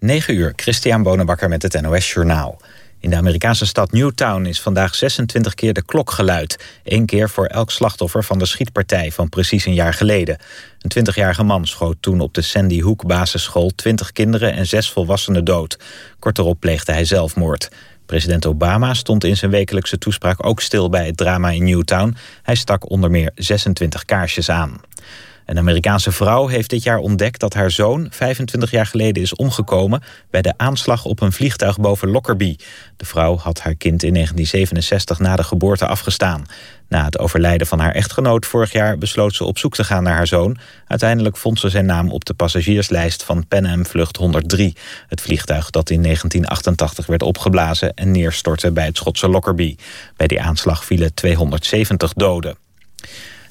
9 uur, Christian Bonenbakker met het NOS Journaal. In de Amerikaanse stad Newtown is vandaag 26 keer de klok geluid. Eén keer voor elk slachtoffer van de schietpartij van precies een jaar geleden. Een 20-jarige man schoot toen op de Sandy Hook basisschool... 20 kinderen en 6 volwassenen dood. Kort erop pleegde hij zelfmoord. President Obama stond in zijn wekelijkse toespraak ook stil bij het drama in Newtown. Hij stak onder meer 26 kaarsjes aan. Een Amerikaanse vrouw heeft dit jaar ontdekt dat haar zoon 25 jaar geleden is omgekomen bij de aanslag op een vliegtuig boven Lockerbie. De vrouw had haar kind in 1967 na de geboorte afgestaan. Na het overlijden van haar echtgenoot vorig jaar besloot ze op zoek te gaan naar haar zoon. Uiteindelijk vond ze zijn naam op de passagierslijst van Pan Am Vlucht 103. Het vliegtuig dat in 1988 werd opgeblazen en neerstortte bij het Schotse Lockerbie. Bij die aanslag vielen 270 doden.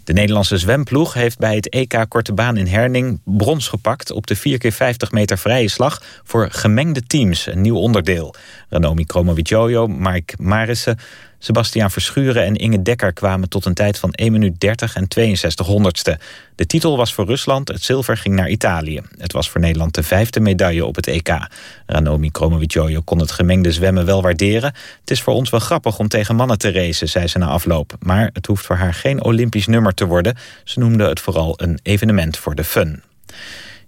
De Nederlandse zwemploeg heeft bij het EK Korte Baan in Herning brons gepakt op de 4x50 meter vrije slag voor gemengde teams, een nieuw onderdeel. Ranomi Kromowidjojo, Mike Marissen, Sebastiaan Verschuren en Inge Dekker kwamen tot een tijd van 1 minuut 30 en 62 honderdste. De titel was voor Rusland, het zilver ging naar Italië. Het was voor Nederland de vijfde medaille op het EK. Ranomi Kromowidjojo kon het gemengde zwemmen wel waarderen. Het is voor ons wel grappig om tegen mannen te racen, zei ze na afloop. Maar het hoeft voor haar geen Olympisch nummer te worden. Ze noemde het vooral een evenement voor de fun.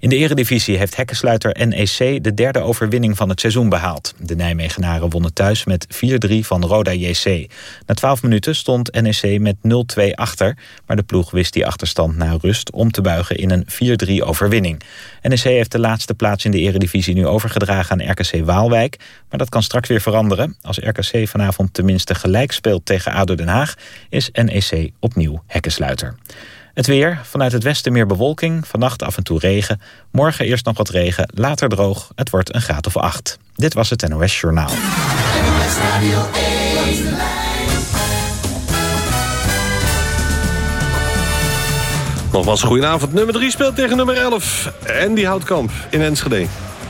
In de eredivisie heeft hekkensluiter NEC de derde overwinning van het seizoen behaald. De Nijmegenaren wonnen thuis met 4-3 van Roda JC. Na 12 minuten stond NEC met 0-2 achter, maar de ploeg wist die achterstand na rust om te buigen in een 4-3 overwinning. NEC heeft de laatste plaats in de eredivisie nu overgedragen aan RKC Waalwijk, maar dat kan straks weer veranderen. Als RKC vanavond tenminste gelijk speelt tegen ADO Den Haag, is NEC opnieuw hekkensluiter. Het weer, vanuit het westen meer bewolking, vannacht af en toe regen. Morgen eerst nog wat regen, later droog. Het wordt een graad of acht. Dit was het NOS Journaal. Nogmaals, goedenavond. Nummer 3 speelt tegen nummer 11. En die houdt kamp in Enschede.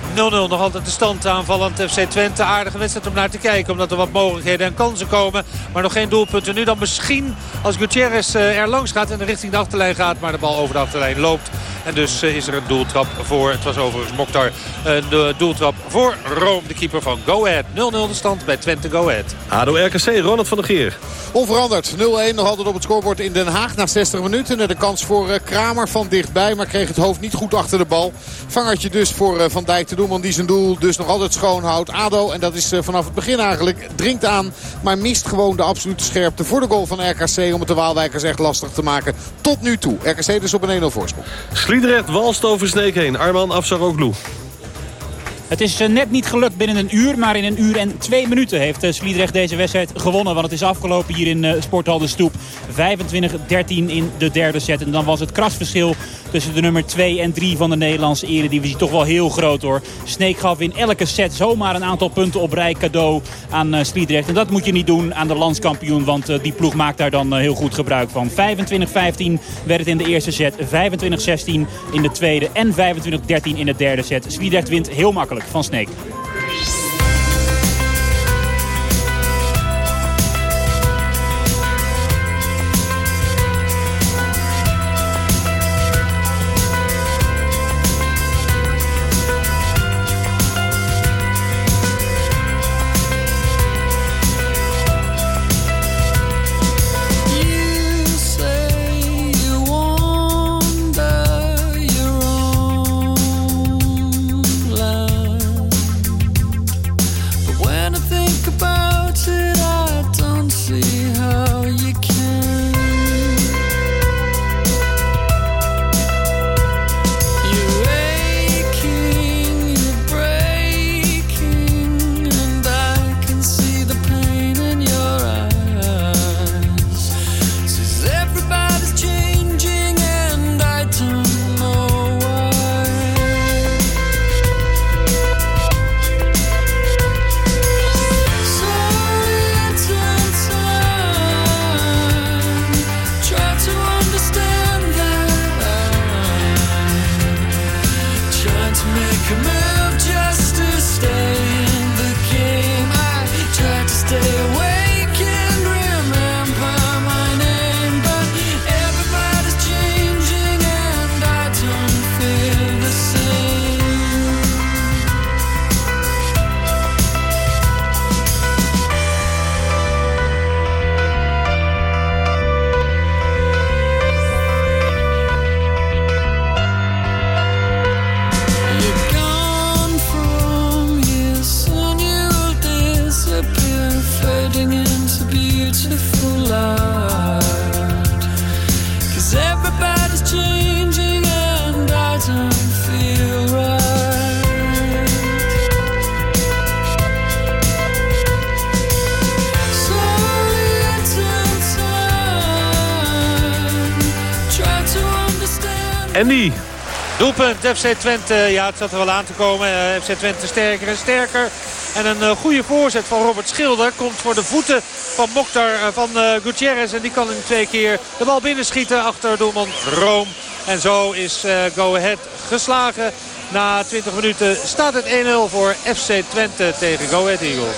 0-0 nog altijd de stand aanvallend FC Twente. Aardige wedstrijd om naar te kijken. Omdat er wat mogelijkheden en kansen komen. Maar nog geen doelpunten. Nu dan misschien als Gutierrez eh, er langs gaat en richting de achterlijn gaat. Maar de bal over de achterlijn loopt. En dus eh, is er een doeltrap voor. Het was overigens Mokhtar. Een eh, doeltrap voor Rome. De keeper van Go Ahead. 0-0 de stand bij Twente Go Ahead. ADO RKC, Ronald van der Geer. Onveranderd. 0-1 nog altijd op het scorebord in Den Haag na 60 minuten. De kans voor Kramer van dichtbij. Maar kreeg het hoofd niet goed achter de bal. Vangertje dus voor Van Dijk te doen doelman die zijn doel dus nog altijd schoon houdt. ADO, en dat is eh, vanaf het begin eigenlijk, dringt aan. Maar mist gewoon de absolute scherpte voor de goal van RKC. Om het de Waalwijkers echt lastig te maken. Tot nu toe. RKC dus op een 1-0 voorsprong. Sliedrecht walst over Sneek heen. Arman Afsaroglu. Het is eh, net niet gelukt binnen een uur, maar in een uur en twee minuten heeft eh, Sliedrecht deze wedstrijd gewonnen. Want het is afgelopen hier in Sporthal de Stoep. 25-13 in de derde set. En dan was het krasverschil tussen de nummer 2 en 3 van de Nederlandse eredivisie toch wel heel groot hoor. Sneek gaf in elke set zomaar een aantal punten op rij cadeau aan uh, Sliedrecht. En dat moet je niet doen aan de landskampioen, want uh, die ploeg maakt daar dan uh, heel goed gebruik van. 25-15 werd het in de eerste set, 25-16 in de tweede en 25-13 in de derde set. Sliedrecht wint heel makkelijk van Sneek. Andy. Doelpunt FC Twente. Ja, het zat er wel aan te komen. Uh, FC Twente sterker en sterker. En een uh, goede voorzet van Robert Schilder komt voor de voeten van Mokhtar uh, van Gutierrez. En die kan in twee keer de bal binnenschieten achter doelman Room. En zo is Go Ahead geslagen. Na 20 minuten staat het 1-0 voor FC Twente tegen Go Ahead Eagles.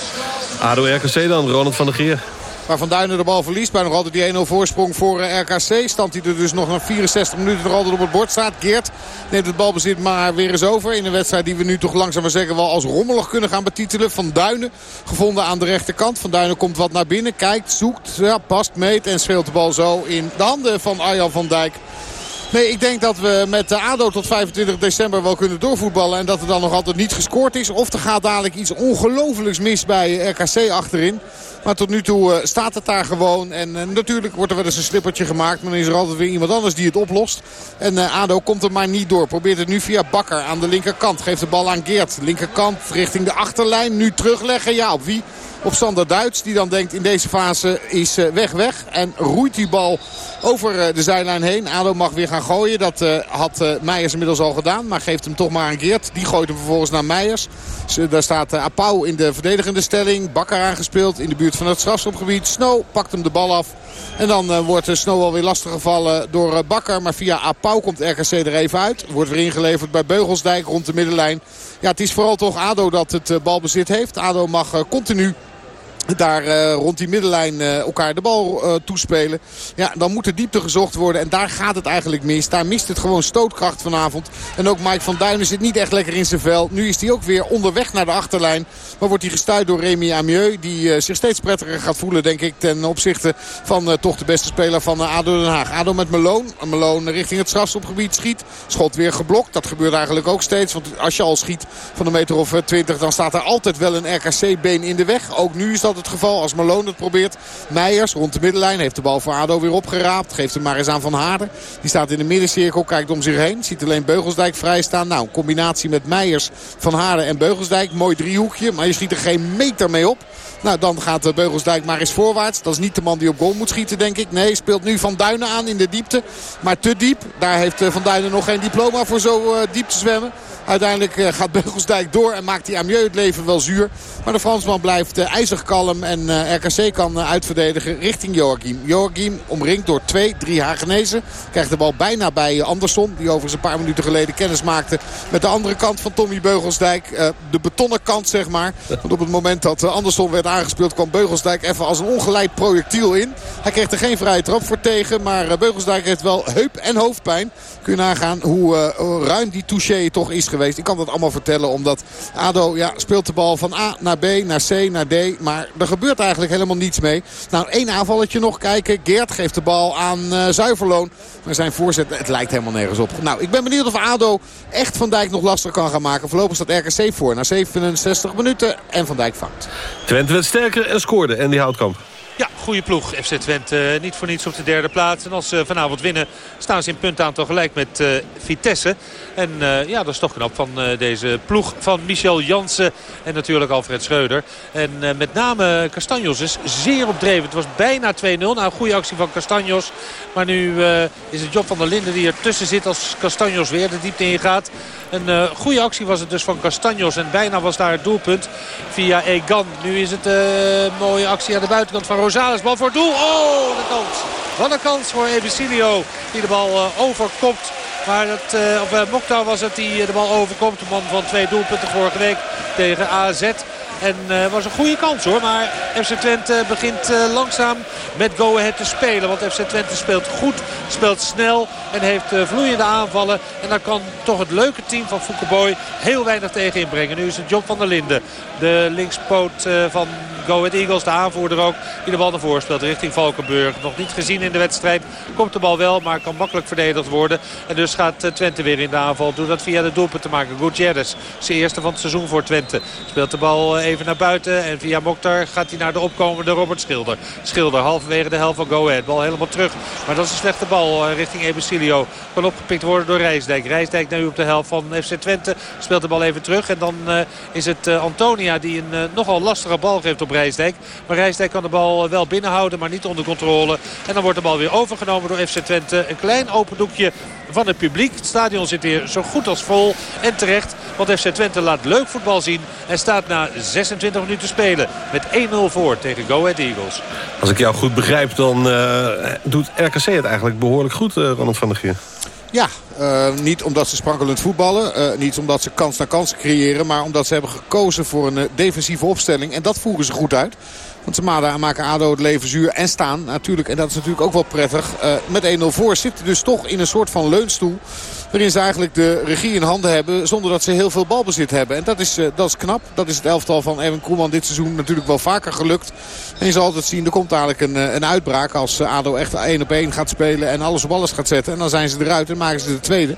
ADO RKC dan, Ronald van der Geer. Waar Van Duinen de bal verliest. Bij nog altijd die 1-0 voorsprong voor eh, RKC. Stand hij er dus nog na 64 minuten nog altijd op het bord staat. Geert neemt het balbezit maar weer eens over. In een wedstrijd die we nu toch langzaam maar zeggen wel als rommelig kunnen gaan betitelen. Van Duinen gevonden aan de rechterkant. Van Duinen komt wat naar binnen. Kijkt, zoekt, ja, past, meet en speelt de bal zo in de handen van Arjan van Dijk. Nee, ik denk dat we met de ADO tot 25 december wel kunnen doorvoetballen. En dat er dan nog altijd niet gescoord is. Of er gaat dadelijk iets ongelofelijks mis bij RKC achterin. Maar tot nu toe eh, staat het daar gewoon. En uh, natuurlijk wordt er wel eens een slippertje gemaakt. Maar dan is er altijd weer iemand anders die het oplost. En uh, ADO komt er maar niet door. Probeert het nu via Bakker aan de linkerkant. Geeft de bal aan Geert. Linkerkant richting de achterlijn. Nu terugleggen. Ja, op wie? op Sander Duits. Die dan denkt in deze fase is weg weg. En roeit die bal over de zijlijn heen. ADO mag weer gaan gooien. Dat had Meijers inmiddels al gedaan. Maar geeft hem toch maar aan Geert. Die gooit hem vervolgens naar Meijers. Daar staat Apau in de verdedigende stelling. Bakker aangespeeld in de buurt van het strafschopgebied. Snow pakt hem de bal af. En dan uh, wordt Snow alweer lastig gevallen door uh, Bakker. Maar via Apau komt RKC er even uit. Wordt weer ingeleverd bij Beugelsdijk rond de middenlijn. Ja, het is vooral toch ADO dat het balbezit heeft. ADO mag continu daar uh, rond die middenlijn uh, elkaar de bal uh, toespelen. Ja, dan moet er diepte gezocht worden. En daar gaat het eigenlijk mis. Daar mist het gewoon stootkracht vanavond. En ook Mike van Duinen zit niet echt lekker in zijn vel. Nu is hij ook weer onderweg naar de achterlijn. Maar wordt hij gestuurd door Remy Amieux. Die zich steeds prettiger gaat voelen, denk ik. Ten opzichte van toch de beste speler van ADO Den Haag. ADO met Meloon. Meloon richting het strafschopgebied schiet. Schot weer geblokt. Dat gebeurt eigenlijk ook steeds. Want als je al schiet van een meter of twintig... dan staat er altijd wel een RKC-been in de weg. Ook nu is dat het geval als Malone het probeert. Meijers rond de middenlijn heeft de bal voor ADO weer opgeraapt. Geeft hem maar eens aan Van Harden. Die staat in de middencirkel, kijkt om zich heen. Ziet alleen Beugelsdijk vrij staan. Nou, een combinatie met Meijers, Van Harden en Beugelsdijk. Mooi driehoekje, maar je schiet er geen meter mee op. Nou, dan gaat Beugelsdijk maar eens voorwaarts. Dat is niet de man die op goal moet schieten, denk ik. Nee, speelt nu Van Duinen aan in de diepte. Maar te diep. Daar heeft Van Duinen nog geen diploma voor zo diep te zwemmen. Uiteindelijk eh, gaat Beugelsdijk door en maakt die Amieux het leven wel zuur. Maar de Fransman blijft eh, ijzig kalm en eh, RKC kan uitverdedigen richting Joachim. Joachim omringd door twee, drie Hagenezen. Krijgt de bal bijna bij Andersson. Die overigens een paar minuten geleden kennis maakte met de andere kant van Tommy Beugelsdijk. De betonnen kant zeg maar. Want op het moment dat Andersson werd aangespeeld kwam Beugelsdijk even als een ongeleid projectiel in. Hij kreeg er geen vrije trap voor tegen. Maar Beugelsdijk heeft wel heup- en hoofdpijn. Kun je nagaan hoe ruim die touché toch is geweest. Ik kan dat allemaal vertellen omdat ADO ja, speelt de bal van A naar B, naar C, naar D. Maar er gebeurt eigenlijk helemaal niets mee. Nou, één aanvalletje nog kijken. Geert geeft de bal aan uh, Zuiverloon. Maar zijn voorzet, het lijkt helemaal nergens op. Nou, ik ben benieuwd of ADO echt Van Dijk nog lastig kan gaan maken. Voorlopig staat RKC voor na 67 minuten. En Van Dijk vangt. Twente werd sterker en scoorde. En die Houtkamp. Ja, goede ploeg. FC Twente niet voor niets op de derde plaats. En als ze vanavond winnen staan ze in puntaantal gelijk met uh, Vitesse. En uh, ja, dat is toch knap van uh, deze ploeg van Michel Jansen en natuurlijk Alfred Schreuder. En met name Castanjos is zeer opdreven. Het was bijna 2-0. Nou, een goede actie van Castanjos. Maar nu is het Job van der Linden die ertussen zit als Castanjos weer de diepte ingaat. Een goede actie was het dus van Castanjos. En bijna was daar het doelpunt via Egan. Nu is het een mooie actie aan de buitenkant van Rosales. Bal voor doel. Oh, een kans. Wat een kans voor Ebesilio die de bal overkopt. Maar het, uh, of uh, was het die de bal overkomt. De man van twee doelpunten vorige week tegen AZ. En uh, was een goede kans hoor. Maar FC Twente begint langzaam met Go Ahead te spelen. Want FC Twente speelt goed, speelt snel en heeft vloeiende aanvallen. En daar kan toch het leuke team van Boy heel weinig tegen inbrengen. Nu is het Job van der Linden. De linkspoot van Go Ahead Eagles, de aanvoerder ook, die de bal naar voren speelt richting Valkenburg. Nog niet gezien in de wedstrijd. Komt de bal wel, maar kan makkelijk verdedigd worden. En dus gaat Twente weer in de aanval. Doet dat via de doelpunt te maken. Gutierrez, zijn eerste van het seizoen voor Twente. Speelt de bal even naar buiten. En via Mokhtar gaat hij naar de opkomende Robert Schilder. Schilder halverwege de helft van Go Ahead. Bal helemaal terug. Maar dat is een slechte bal eh, richting Ebesilio. Kan opgepikt worden door Rijsdijk. Rijsdijk nu op de helft van FC Twente. Speelt de bal even terug. En dan is het Antonia die een nogal lastige bal geeft op Rijsdijk. Maar Rijsdijk kan de bal wel binnenhouden, maar niet onder controle. En dan wordt de bal weer overgenomen door FC Twente. Een klein open doekje van het publiek. Het stadion zit weer zo goed als vol. En terecht, want FC Twente laat leuk voetbal zien. En staat na 26 minuten spelen met 1-0 voor tegen Go Ahead Eagles. Als ik jou goed begrijp, dan uh, doet RKC het eigenlijk behoorlijk goed, uh, Ronald van der Geer. Ja, uh, niet omdat ze sprankelend voetballen. Uh, niet omdat ze kans na kans creëren. Maar omdat ze hebben gekozen voor een uh, defensieve opstelling. En dat voeren ze goed uit. Want ze maken ADO het leven zuur en staan natuurlijk. En dat is natuurlijk ook wel prettig. Met 1-0 voor zitten dus toch in een soort van leunstoel. Waarin ze eigenlijk de regie in handen hebben zonder dat ze heel veel balbezit hebben. En dat is, uh, dat is knap. Dat is het elftal van Erwin Koeman dit seizoen natuurlijk wel vaker gelukt. En je zal altijd zien, er komt dadelijk een, een uitbraak als ADO echt 1 op 1 gaat spelen. En alles op alles gaat zetten. En dan zijn ze eruit en maken ze de tweede.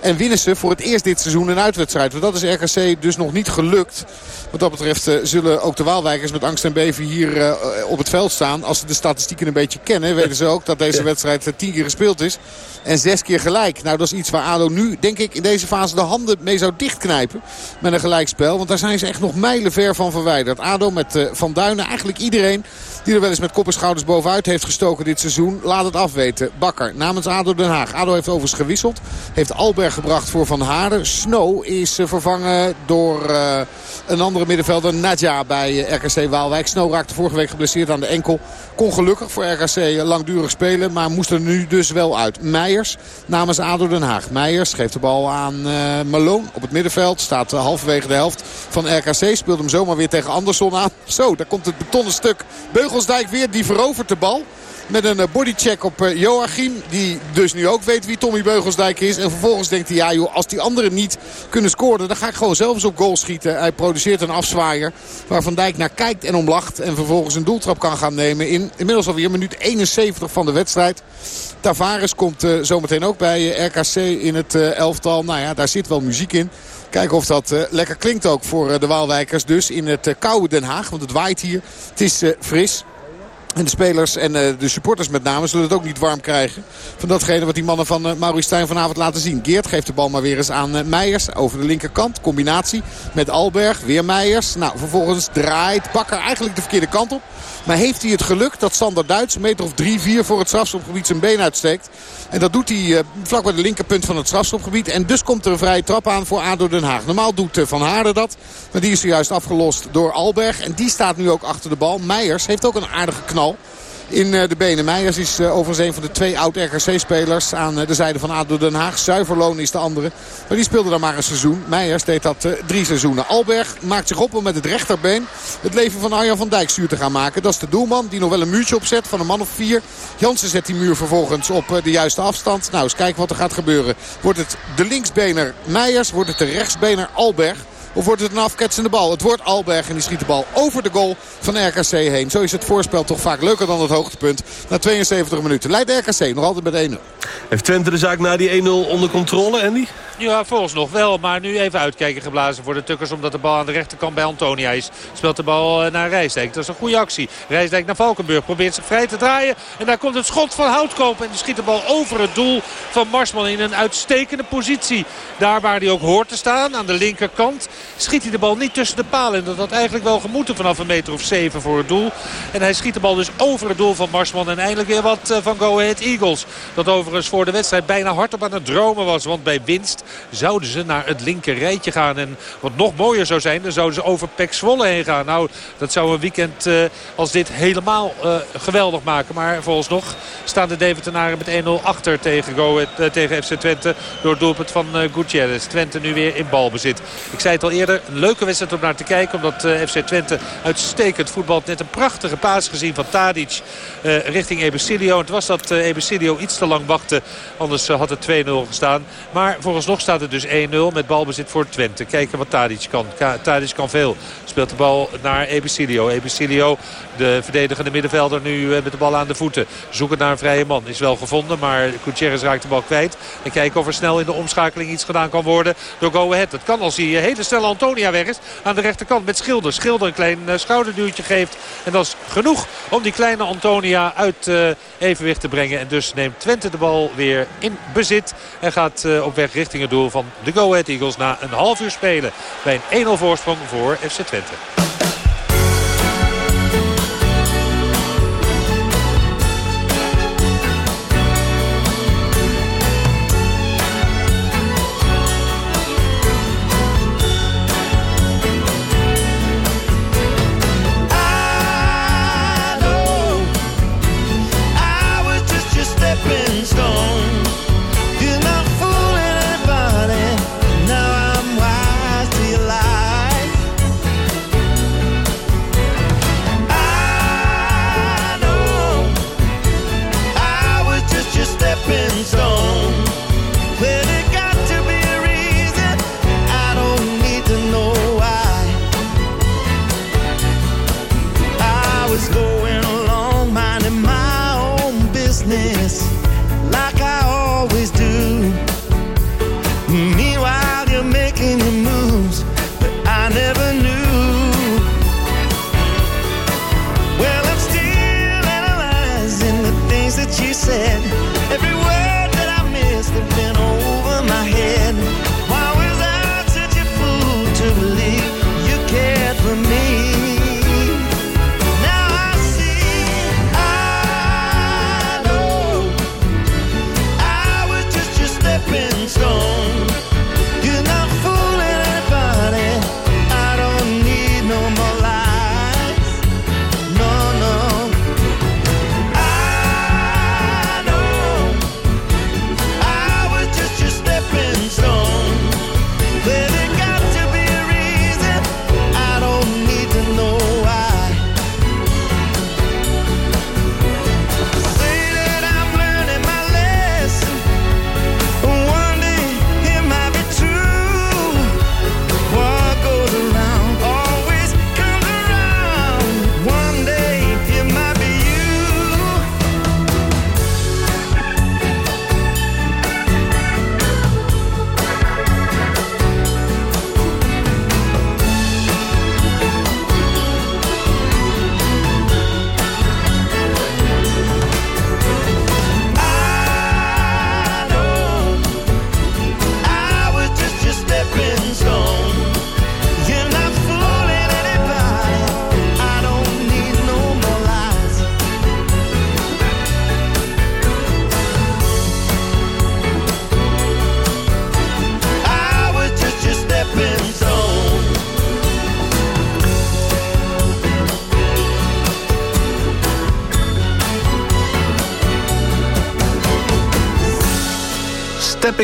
En winnen ze voor het eerst dit seizoen een uitwedstrijd. Want dat is RKC dus nog niet gelukt. Wat dat betreft zullen ook de Waalwijkers met angst en beven hier op het veld staan. Als ze de statistieken een beetje kennen weten ze ook dat deze wedstrijd tien keer gespeeld is. En zes keer gelijk. Nou dat is iets waar ADO nu denk ik in deze fase de handen mee zou dichtknijpen. Met een gelijkspel. Want daar zijn ze echt nog mijlen ver van verwijderd. ADO met uh, Van Duinen. Eigenlijk iedereen die er wel eens met kop en schouders bovenuit heeft gestoken dit seizoen. Laat het afweten. Bakker namens ADO Den Haag. ADO heeft overigens gewisseld. Heeft Alberg gebracht voor Van Haren. Snow is vervangen door uh, een andere middenvelder. Nadja bij RKC Waalwijk. Snow raakte vorige week geblesseerd aan de enkel. Kon gelukkig voor RKC langdurig spelen. Maar moest er nu dus wel uit. Meijers namens ADO Den Haag. Meijers geeft de bal aan uh, Malone op het middenveld. Staat uh, halverwege de helft van RKC. Speelt hem zomaar weer tegen Andersson aan. Zo, daar komt het betonnen stuk. Beugelsdijk weer. Die verovert de bal. Met een bodycheck op Joachim. Die dus nu ook weet wie Tommy Beugelsdijk is. En vervolgens denkt hij, ja joh, als die anderen niet kunnen scoren... dan ga ik gewoon zelf eens op goal schieten. Hij produceert een afzwaaier waar Van Dijk naar kijkt en om lacht. En vervolgens een doeltrap kan gaan nemen in inmiddels alweer minuut 71 van de wedstrijd. Tavares komt uh, zometeen ook bij RKC in het elftal. Nou ja, daar zit wel muziek in. Kijken of dat lekker klinkt ook voor de Waalwijkers. Dus in het koude Den Haag, want het waait hier. Het is fris. En de spelers en uh, de supporters met name zullen het ook niet warm krijgen. Van datgene wat die mannen van uh, Stijn vanavond laten zien. Geert geeft de bal maar weer eens aan uh, Meijers over de linkerkant. Combinatie met Alberg. Weer Meijers. Nou, vervolgens draait Bakker eigenlijk de verkeerde kant op. Maar heeft hij het geluk dat Sander Duits een meter of 3-4 voor het strafschopgebied zijn been uitsteekt. En dat doet hij uh, vlak bij de linkerpunt van het strafschopgebied. En dus komt er een vrije trap aan voor ADO Den Haag. Normaal doet uh, Van Haarden dat. Maar die is zojuist afgelost door Alberg. En die staat nu ook achter de bal. Meijers heeft ook een aardige knal in de benen. Meijers is overigens een van de twee oud-RKC-spelers aan de zijde van ADO Den Haag. Zuiverloon is de andere. Maar die speelde dan maar een seizoen. Meijers deed dat drie seizoenen. Alberg maakt zich op om met het rechterbeen het leven van Arjan van Dijk zuur te gaan maken. Dat is de doelman die nog wel een muurtje opzet van een man of vier. Jansen zet die muur vervolgens op de juiste afstand. Nou, eens kijken wat er gaat gebeuren. Wordt het de linksbener Meijers? Wordt het de rechtsbener Alberg? Of wordt het een afketsende bal? Het wordt Alberg en die schiet de bal over de goal van RKC heen. Zo is het voorspel toch vaak leuker dan het hoogtepunt. Na 72 minuten leidt RKC nog altijd met 1-0. Heeft Twente de zaak na die 1-0 onder controle, Andy? Ja, volgens nog wel. Maar nu even uitkijken geblazen voor de Tukkers. Omdat de bal aan de rechterkant bij Antonia is. Speelt de bal naar Rijsdijk. Dat is een goede actie. Rijsdijk naar Valkenburg. Probeert zich vrij te draaien. En daar komt het schot van Houtkoop. En die schiet de bal over het doel van Marsman in een uitstekende positie. Daar waar hij ook hoort te staan. Aan de linkerkant schiet hij de bal niet tussen de palen. En dat had eigenlijk wel gemoeten vanaf een meter of zeven voor het doel. En hij schiet de bal dus over het doel van Marsman. En eindelijk weer wat van Go Ahead Eagles. Dat overigens voor de wedstrijd bijna hardop aan het dromen was. Want bij winst zouden ze naar het linker rijtje gaan. En wat nog mooier zou zijn, dan zouden ze over Pek Zwolle heen gaan. Nou, dat zou een weekend uh, als dit helemaal uh, geweldig maken. Maar volgens nog staan de Deventenaren met 1-0 achter tegen, Go Ahead, tegen FC Twente. Door het doelpunt van Gutierrez. Twente nu weer in balbezit. Ik zei het al eerder, een leuke wedstrijd om naar te kijken. Omdat FC Twente uitstekend voetbalt. Net een prachtige paas gezien van Tadic richting Ebesilio. Het was dat Ebesilio iets te lang wachtte. Anders had het 2-0 gestaan. Maar vooralsnog staat het dus 1-0 met balbezit voor Twente. Kijken wat Tadic kan. Tadic kan veel. Speelt de bal naar Ebesilio. Ebesilio, de verdedigende middenvelder, nu met de bal aan de voeten. Zoeken naar een vrije man. Is wel gevonden, maar Gutierrez raakt de bal kwijt. En kijken of er snel in de omschakeling iets gedaan kan worden door Go Ahead. Dat kan als die hele snelle Antonia weg is. Aan de rechterkant met Schilder. Schilder een klein schouderduwtje geeft. En dat is genoeg om die kleine Antonia uit uh, evenwicht te brengen. En dus neemt Twente de bal weer in bezit. En gaat uh, op weg richting het doel van de Go Ahead Eagles na een half uur spelen. Bij een 1-0 voorsprong voor FC Twente.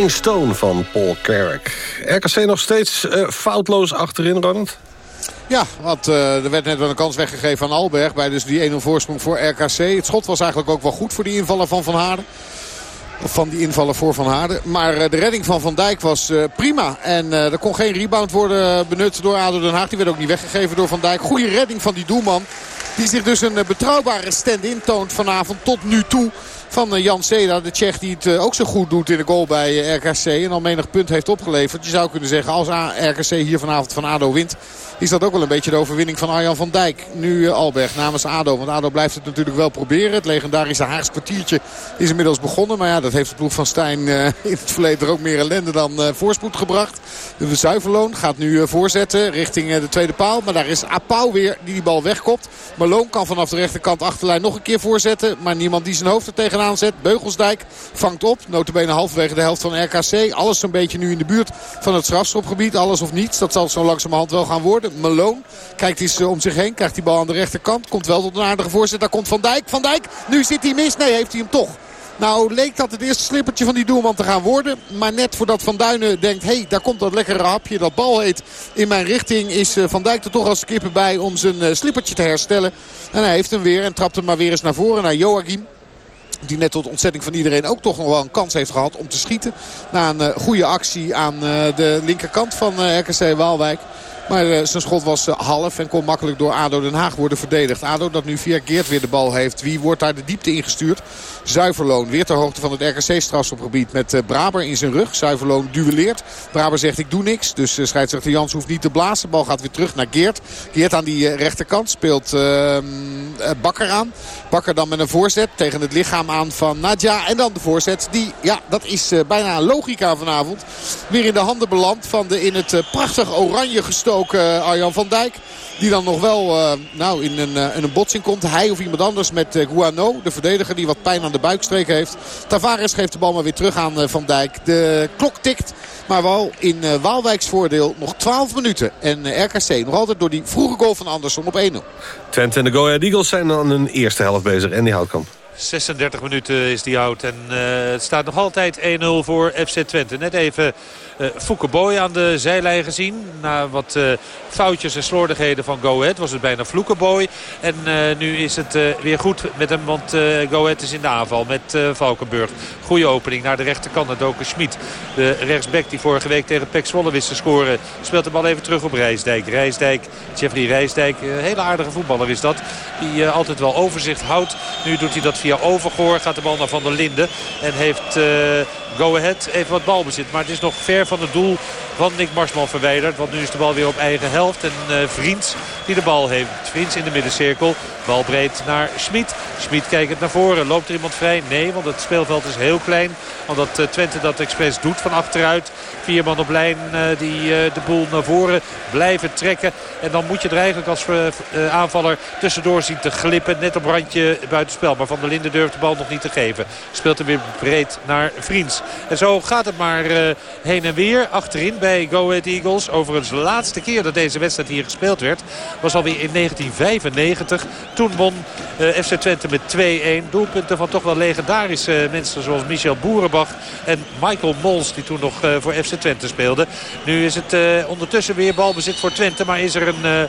Stepping Stone van Paul Carrick. RKC nog steeds uh, foutloos achterin, Ronald? Ja, want uh, er werd net wel een kans weggegeven aan Alberg... bij dus die 1-0 voorsprong voor RKC. Het schot was eigenlijk ook wel goed voor die invaller van Van Haarden. Of van die invallen voor Van Haarden. Maar uh, de redding van Van Dijk was prima. En er kon geen rebound worden benut door ADO Den Haag. Die werd ook niet weggegeven door Van Dijk. Goede redding van die doelman. Die zich dus een betrouwbare stand-in toont vanavond tot nu toe van eh, Jan Seda. De Tsjech die het eh, ook zo goed doet in de goal bij eh, RKC. En al menig punt heeft opgeleverd. Je zou kunnen zeggen als RKC hier vanavond van ADO wint is dat ook wel een beetje de overwinning van Arjan van Dijk. Nu Alberg namens ADO. Want ADO blijft het natuurlijk wel proberen. Het legendarische Haags kwartiertje is inmiddels begonnen. Maar ja, dat heeft de ploeg van Stijn in het verleden er ook meer ellende dan voorspoed gebracht. De Zuiverloon gaat nu voorzetten richting de tweede paal. Maar daar is Apau weer die die bal wegkopt. Malone kan vanaf de rechterkant achterlijn nog een keer voorzetten. Maar niemand die zijn hoofd er aanzet. Beugelsdijk vangt op. Notabene halverwege de helft van RKC. Alles zo'n beetje nu in de buurt van het strafschopgebied. Alles of niets. Dat zal zo langzamerhand wel gaan worden. Malone kijkt eens eh, om zich heen. Krijgt die bal aan de rechterkant. Komt wel tot een aardige voorzet. Daar komt Van Dijk. Van Dijk. Nu zit hij mis. Nee, heeft hij hem toch. Nou leek dat het eerste slippertje van die doelman te gaan worden. Maar net voordat Van Duinen denkt... hé, hey, daar komt dat lekkere hapje. Dat bal heet in mijn richting. Is eh, Van Dijk er toch als kippen bij om zijn eh, slippertje te herstellen. En hij heeft hem weer en trapt hem maar weer eens naar voren naar Joachim. Die net tot ontzetting van iedereen ook toch nog wel een kans heeft gehad om te schieten. Na een uh, goede actie aan uh, de linkerkant van uh, RKC Waalwijk. Maar zijn schot was half en kon makkelijk door ADO Den Haag worden verdedigd. ADO dat nu via Geert weer de bal heeft. Wie wordt daar de diepte ingestuurd? Zuiverloon weer ter hoogte van het RKC-strafschopgebied met uh, Braber in zijn rug. Zuiverloon duelleert. Braber zegt ik doe niks. Dus uh, scheidsrechter Jans hoeft niet te blazen. De bal gaat weer terug naar Geert. Geert aan die rechterkant speelt ehm, Bakker aan. Bakker dan met een voorzet tegen het lichaam aan van Nadja. En dan de voorzet die, ja dat is bijna logica vanavond. Weer in de handen belandt van de in het prachtig oranje gestoken Arjan van Dijk. Die dan nog wel uh, nou, in, een, uh, in een botsing komt. Hij of iemand anders met uh, Guano. De verdediger die wat pijn aan de buikstreek heeft. Tavares geeft de bal maar weer terug aan Van Dijk. De klok tikt. Maar wel in Waalwijks voordeel nog 12 minuten. En RKC nog altijd door die vroege goal van Andersson op 1-0. Twente en de Go Ahead Eagles zijn aan hun eerste helft bezig. En die houtkamp. 36 minuten is die hout. En het staat nog altijd 1-0 voor FC Twente. Net even uh, Foukeboy aan de zijlijn gezien. Na wat uh, foutjes en slordigheden van Go was het bijna Vloekenboy. En uh, nu is het weer goed met hem, want Go is in de aanval met Valkenburg. Goede opening naar de rechterkant naar Doken Schmid. De rechtsback die vorige week tegen Pek Zwolle wist te scoren. Speelt de bal even terug op Rijsdijk. Rijsdijk, Jeffrey Rijsdijk, hele aardige voetballer is dat. Die altijd wel overzicht houdt. Nu doet hij dat via Overgoor. Gaat de bal naar Van der Linden. En heeft Go Ahead even wat balbezit. Maar het is nog ver van het doel van Nick Marsman verwijderd. Want nu is de bal weer op eigen helft. En uh, Vriends die de bal heeft. Vriends in de middencirkel. Bal breed naar Schmid. Schmid kijkt naar voren. Loopt er iemand vrij? Nee, want het speelveld is heel klein. Omdat uh, Twente dat expres doet van achteruit. Vier man op lijn uh, die de boel naar voren blijven trekken. En dan moet je er eigenlijk als aanvaller tussendoor zien te glippen. Net op randje buitenspel. Maar Van der Linden durft de bal nog niet te geven. Speelt hem weer breed naar Vriends. En zo gaat het maar heen en weer. Achterin bij Go Ahead Eagles. Overigens de laatste keer dat deze wedstrijd hier gespeeld werd... was alweer in 1995. Toen won uh, FC Twente met 2-1. Doelpunten van toch wel legendarische mensen zoals Michel Boerenbach en Michael Mols... die toen nog voor FC Twente speelde. Nu is het ondertussen weer balbezit voor Twente. Maar is er een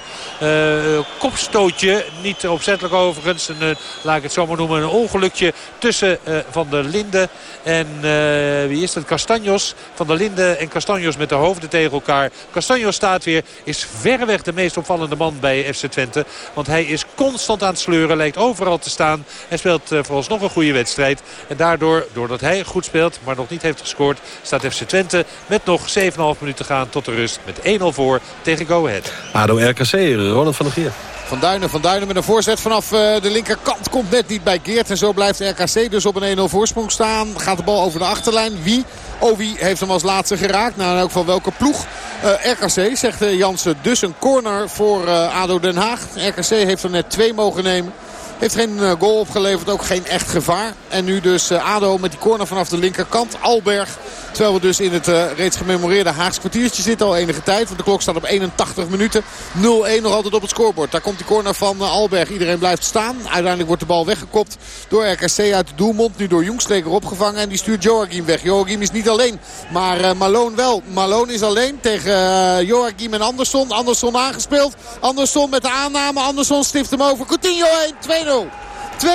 kopstootje, niet opzettelijk overigens... Een, laat ik het zo maar noemen, een ongelukje tussen Van der Linden en wie is dat? Castanjos. Van der Linden en Castanjos met de hoofden tegen elkaar. Castanjos staat weer, is verreweg de meest opvallende man bij FC Twente. Want hij is constant aan het sleuren, lijkt overal te staan. Hij speelt uh, vooralsnog een goede wedstrijd. En daardoor, doordat hij goed speelt, maar nog niet heeft gescoord... staat FC Twente met nog 7,5 minuten gaan tot de rust. Met 1-0 voor tegen Go Ahead. ADO RKC, Ronald van der Geer. Van Duinen, Van Duinen met een voorzet vanaf uh, de linkerkant. Komt net niet bij Geert. En zo blijft RKC dus op een 1-0 voorsprong staan. Gaat de bal over de achterlijn. Wie? Oh, wie heeft hem als laatste geraakt? Nou, elk geval welke ploeg? Uh, RKC, zegt uh, Jansen. Dus een corner voor ADO Den Haag. RKC heeft er net twee mogen nemen. Heeft geen goal opgeleverd, ook geen echt gevaar. En nu dus ADO met die corner vanaf de linkerkant. Alberg Terwijl we dus in het reeds gememoreerde Haags kwartiertje zitten al enige tijd. Want de klok staat op 81 minuten. 0-1 nog altijd op het scorebord. Daar komt die corner van Alberg. Iedereen blijft staan. Uiteindelijk wordt de bal weggekopt door RKC uit de doelmond. Nu door Jongsteker opgevangen. En die stuurt Joachim weg. Joachim is niet alleen. Maar Malone wel. Malone is alleen tegen Joachim en Andersson. Andersson aangespeeld. Andersson met de aanname. Andersson stift hem over. Coutinho 1. 2-0. 2-0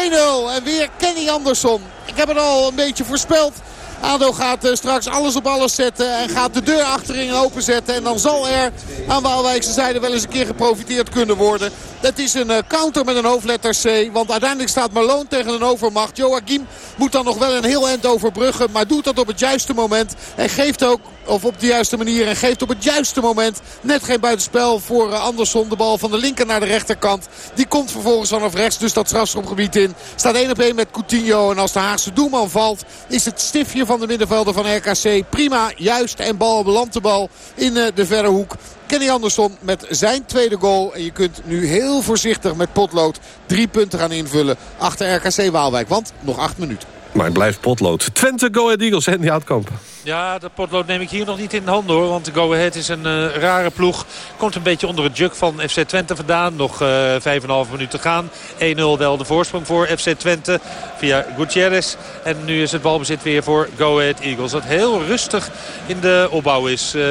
en weer Kenny Andersson. Ik heb het al een beetje voorspeld. ADO gaat eh, straks alles op alles zetten en gaat de deur achterin openzetten. En dan zal er aan Waalwijkse zijde wel eens een keer geprofiteerd kunnen worden. Het is een eh, counter met een hoofdletter C. Want uiteindelijk staat Malone tegen een overmacht. Joachim moet dan nog wel een heel eind overbruggen. Maar doet dat op het juiste moment. En geeft ook, of op de juiste manier. En geeft op het juiste moment net geen buitenspel voor eh, Andersson. De bal van de linker naar de rechterkant. Die komt vervolgens vanaf rechts. Dus dat strafschopgebied in. Staat 1 op 1 met Coutinho. En als de Haagse doelman valt is het stiftje van de middenvelder van RKC prima. Juist en bal belandt de bal in eh, de verre hoek. Kenny Andersson met zijn tweede goal. En je kunt nu heel voorzichtig met potlood drie punten gaan invullen achter RKC Waalwijk. Want nog acht minuten. Maar het blijft potlood. Twente, Go Ahead Eagles en die Houtkamp. Ja, dat potlood neem ik hier nog niet in de handen hoor. Want Go Ahead is een uh, rare ploeg. Komt een beetje onder het juk van FC Twente vandaan. Nog uh, eh, 5,5 minuten te gaan. 1-0 wel de voorsprong voor FC Twente via Gutierrez. En nu is het balbezit weer voor Go Ahead Eagles. Dat heel rustig in de opbouw is. Uh,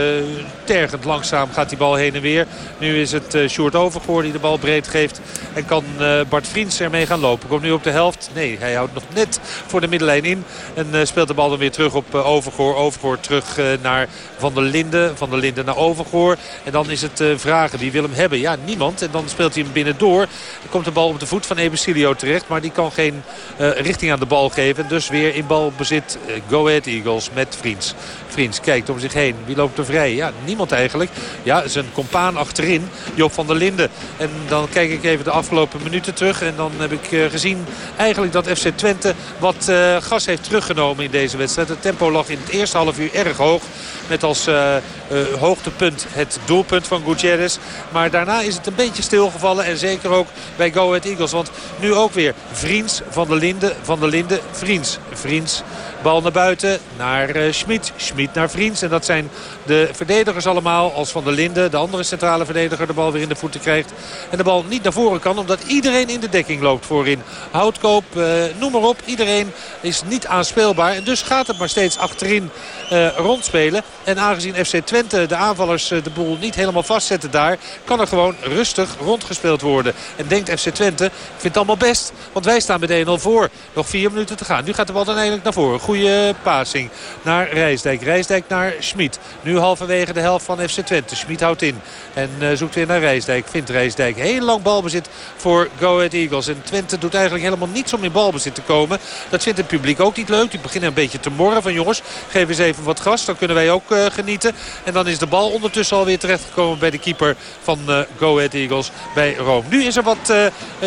tergend langzaam gaat die bal heen en weer. Nu is het uh, Sjoerd Overgoor die de bal breed geeft. En kan Bart Vriends ermee gaan lopen. Komt nu op de helft. Nee, hij houdt nog net voor de middenlijn in. En speelt de bal dan weer terug op Overgoor. Overgoor terug eh, naar Van der Linden. Van der Linden naar Overgoor. En dan is het eh, vragen wie wil hem hebben. Ja, niemand. En dan speelt hij hem binnendoor. Dan komt de bal op de voet van Ebesilio terecht. Maar die kan geen uh, richting aan de bal geven. Dus weer in balbezit Go Ahead Eagles met Vriends. Vriends kijkt om zich heen. Wie loopt er vrij? Ja, niemand eigenlijk. Ja, zijn compaan achterin. Joop van der Linden. En dan kijk ik even de afgelopen minuten terug. En dan heb ik gezien eigenlijk dat FC Twente wat gas heeft teruggenomen in deze wedstrijd. Het tempo lag in het eerste half uur erg hoog. Met als uh, uh, hoogtepunt het doelpunt van Gutierrez. Maar daarna is het een beetje stilgevallen. En zeker ook bij Go Ahead Eagles. Want nu ook weer Vriends van der Linden. Van der Linden, Vriends. Vriends Bal naar buiten, naar uh, Schmid. Schmid naar Vriends. En dat zijn de verdedigers allemaal. Als Van der Linden, de andere centrale verdediger, de bal weer in de voeten krijgt. En de bal niet naar voren kan, omdat iedereen in de dekking loopt voorin. Houtkoop, uh, noem maar op. Iedereen is niet aanspeelbaar. En dus gaat het maar steeds achterin uh, rondspelen. En aangezien FC Twente de aanvallers de boel niet helemaal vastzetten daar... kan er gewoon rustig rondgespeeld worden. En denkt FC Twente, ik vind het allemaal best. Want wij staan met 1-0 voor. Nog vier minuten te gaan. Nu gaat de bal dan eigenlijk naar voren. Goede passing naar Rijsdijk. Rijsdijk naar Schmid. Nu halverwege de helft van FC Twente. Schmid houdt in. En uh, zoekt weer naar Rijsdijk. Vindt Rijsdijk. Heel lang balbezit voor Go Ahead Eagles. En Twente doet eigenlijk helemaal niets om in balbezit te komen. Dat vindt het publiek ook niet leuk. Die beginnen een beetje te morren van jongens. Geef eens even wat gas. Dan kunnen wij ook uh, genieten. En dan is de bal ondertussen alweer terechtgekomen bij de keeper van uh, Go Ahead Eagles bij Rome. Nu is er wat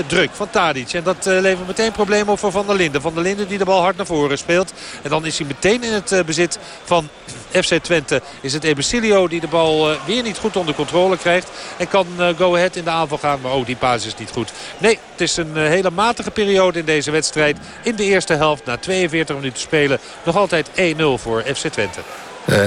druk van Tadic. En dat levert meteen problemen op voor Van der Linden. Van der Linden die de bal hard naar voren speelt. En dan is hij meteen in het bezit van FC Twente. Is het Ebesilio die de bal weer niet goed onder controle krijgt. En kan Go Ahead in de aanval gaan. Maar oh, die basis is niet goed. Nee, het is een hele matige periode in deze wedstrijd. In de eerste helft na 42 minuten spelen. Nog altijd 1-0 voor FC Twente.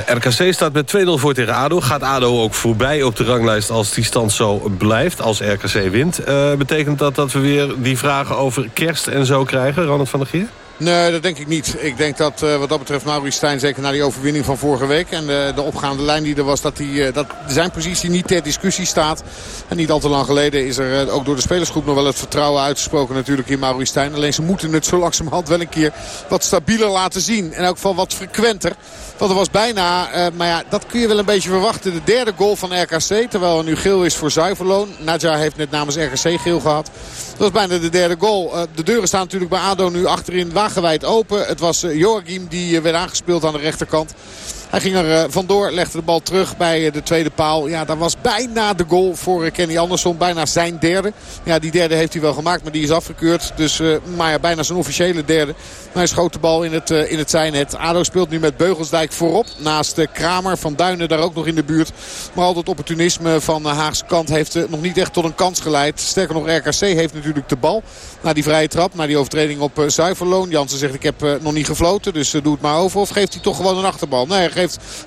RKC staat met 2-0 voor tegen ADO. Gaat ADO ook voorbij op de ranglijst als die stand zo blijft, als RKC wint? Betekent dat dat we weer die vragen over kerst en zo krijgen, Ronald van der Geer? Nee, dat denk ik niet. Ik denk dat uh, wat dat betreft Maurice Stijn, zeker na die overwinning van vorige week... en de, de opgaande lijn die er was, dat, die, uh, dat zijn positie niet ter discussie staat. En niet al te lang geleden is er uh, ook door de spelersgroep nog wel het vertrouwen uitgesproken natuurlijk in Maurice Stijn. Alleen ze moeten het zo langzamerhand wel een keer wat stabieler laten zien. En ook van wat frequenter. Want er was bijna, maar ja, dat kun je wel een beetje verwachten. De derde goal van RKC, terwijl er nu geel is voor Zuiverloon. Nadja heeft net namens RKC geel gehad. Dat was bijna de derde goal. de deuren staan natuurlijk bij ADO nu achterin wagenwijd open. Het was Joachim die werd aangespeeld aan de rechterkant. Hij ging er vandoor, legde de bal terug bij de tweede paal. Ja, dat was bijna de goal voor Kenny Andersson. Bijna zijn derde. Ja, die derde heeft hij wel gemaakt, maar die is afgekeurd. Dus, maar ja, bijna zijn officiële derde. Maar hij schoot de bal in het, in het zijnet. ADO speelt nu met Beugelsdijk voorop. Naast Kramer van Duinen daar ook nog in de buurt. Maar al dat opportunisme van Haagse kant heeft nog niet echt tot een kans geleid. Sterker nog, RKC heeft natuurlijk de bal. Na die vrije trap, na die overtreding op Zuiverloon. Jansen zegt ik heb nog niet gefloten, dus doe het maar over. Of geeft hij toch gewoon een achterbal? Nee,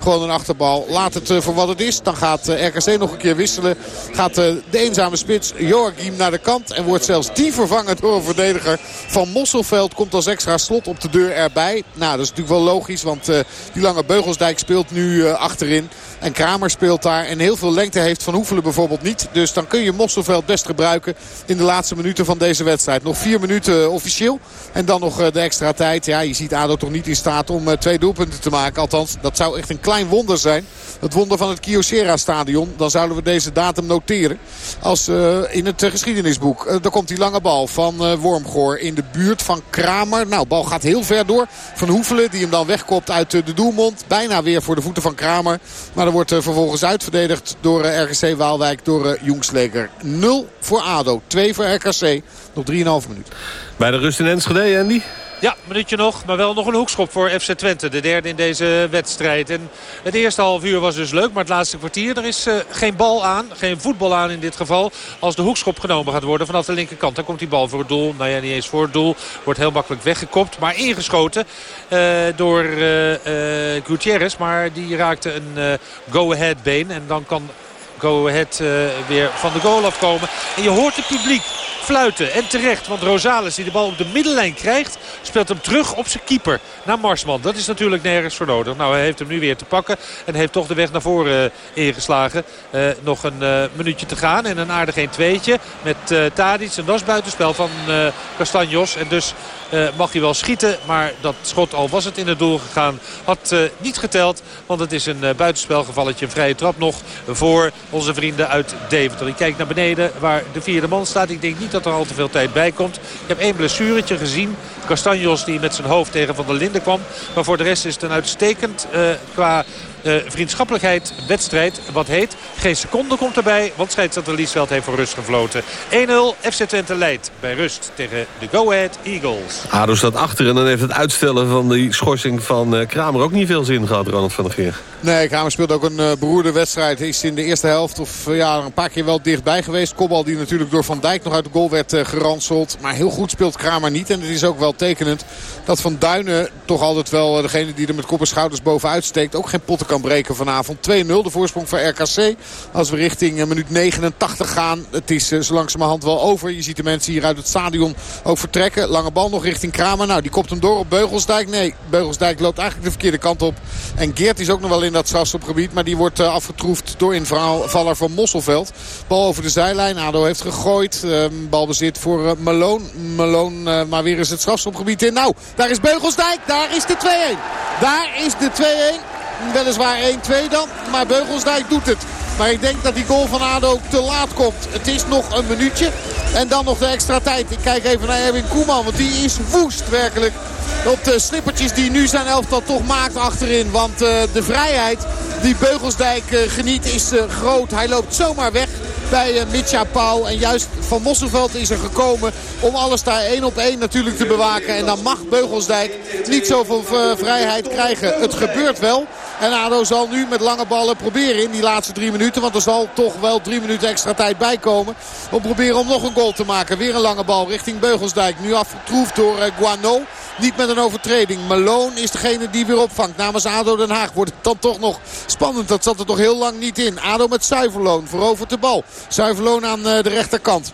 gewoon een achterbal. Laat het voor wat het is. Dan gaat RKC nog een keer wisselen. Gaat de eenzame spits Joachim naar de kant. En wordt zelfs die vervangen door een verdediger van Mosselveld. Komt als extra slot op de deur erbij. Nou, dat is natuurlijk wel logisch. Want die lange Beugelsdijk speelt nu achterin. En Kramer speelt daar. En heel veel lengte heeft Van Hoefelen bijvoorbeeld niet. Dus dan kun je Mosselveld best gebruiken in de laatste minuten van deze wedstrijd. Nog vier minuten officieel. En dan nog de extra tijd. Ja, je ziet ADO toch niet in staat om twee doelpunten te maken. Althans, dat zou echt een klein wonder zijn. Het wonder van het Kyocera stadion. Dan zouden we deze datum noteren. Als uh, in het geschiedenisboek. Daar komt die lange bal van Wormgoor in de buurt van Kramer. Nou, bal gaat heel ver door. Van Hoefelen die hem dan wegkopt uit de doelmond. Bijna weer voor de voeten van Kramer. Maar er wordt vervolgens uitverdedigd door RGC Waalwijk. Door Jongsleger. 0 voor ADO. 2 voor RKC. Nog 3,5 minuten. Bij de rust in Enschede, Andy? Ja, minuutje nog. Maar wel nog een hoekschop voor FC Twente. De derde in deze wedstrijd. En het eerste half uur was dus leuk. Maar het laatste kwartier, er is uh, geen bal aan. Geen voetbal aan in dit geval. Als de hoekschop genomen gaat worden vanaf de linkerkant. Dan komt die bal voor het doel. Nou ja, niet eens voor het doel. Wordt heel makkelijk weggekopt. Maar ingeschoten uh, door uh, Gutierrez. Maar die raakte een go-ahead been. En dan kan Go Ahead weer van de goal afkomen. En je hoort het publiek fluiten. En terecht, want Rosales die de bal op de middenlijn krijgt... speelt hem terug op zijn keeper naar Marsman. Dat is natuurlijk nergens voor nodig. Nou, hij heeft hem nu weer te pakken en heeft toch de weg naar voren uh, ingeslagen. Uh, nog een minuutje te gaan en een aardig 1-2'tje met Tadic. En dat is buitenspel van Castanjos. En dus mag hij wel schieten, maar dat schot al was het in het doel gegaan. Had niet geteld, want het is een buitenspelgevalletje. Een vrije trap nog voor onze vrienden uit Deventer. Ik kijk naar beneden waar de vierde man staat. Ik denk niet dat er al te veel tijd bij komt. Ik heb één blessuretje gezien. Castanjos die met zijn hoofd tegen Van der Linden kwam. Maar voor de rest is het een uitstekend uh, qua vriendschappelijkheid wedstrijd. Wat heet. Geen seconde komt erbij. Want scheidsrechter Liesveld heeft voor rust gefloten. 1-0 FC Twente leidt bij rust tegen de Go Ahead Eagles. ADO staat achter en dan heeft het uitstellen van die schorsing van uh, Kramer ook niet veel zin gehad, Ronald van der Geer. Nee, Kramer speelt ook een uh, beroerde wedstrijd. Hij is in de eerste helft of ja, een paar keer wel dichtbij geweest. Kopbal die natuurlijk door Van Dijk nog uit de goal werd geranseld. Maar heel goed speelt Kramer niet. En het is ook wel tekenend dat Van Duinen toch altijd wel degene die er met kop en schouders bovenuit steekt. Ook geen potten kan breken vanavond. 2-0 de voorsprong voor RKC. Als we richting minuut 89 gaan. Het is zo langzamerhand wel over. Je ziet de mensen hier uit het stadion ook vertrekken. Lange bal nog richting Kramer. Nou, die kopt hem door op Beugelsdijk. Nee, Beugelsdijk loopt eigenlijk de verkeerde kant op. En Geert is ook nog wel in dat strafstopgebied. Maar die wordt afgetroefd door invaller van Mosselveld. Bal over de zijlijn. ADO heeft gegooid. Uh, balbezit voor Malone. Malone, maar weer is het strafstopgebied in. Nou, daar is Beugelsdijk. Daar is de 2-1. Daar is de 2-1. Weliswaar 1-2 dan, maar Beugelsdijk doet het. Maar ik denk dat die goal van ADO te laat komt. Het is nog een minuutje. En dan nog de extra tijd. Ik kijk even naar Erwin Koeman, want die is woest werkelijk. Op de slippertjes die nu zijn elftal toch maakt achterin. Want uh, de vrijheid die Beugelsdijk uh, geniet is uh, groot. Hij loopt zomaar weg bij uh, Mitja Pauw. En juist Van Mosselveld is er gekomen om alles daar één op één natuurlijk te bewaken. En dan mag Beugelsdijk niet zoveel vrijheid krijgen. Het gebeurt wel. En ADO zal nu met lange ballen proberen in die laatste drie minuten. Want er zal toch wel drie minuten extra tijd bij komen. Om proberen om nog een goal te maken. Weer een lange bal richting Beugelsdijk. Nu afgetroefd door uh, Guano. Niet met een overtreding. Malone is degene die weer opvangt. Namens ADO Den Haag wordt het dan toch nog spannend. Dat zat er toch heel lang niet in. ADO met Zuiverloon. Verovert de bal. Zuiverloon aan uh, de rechterkant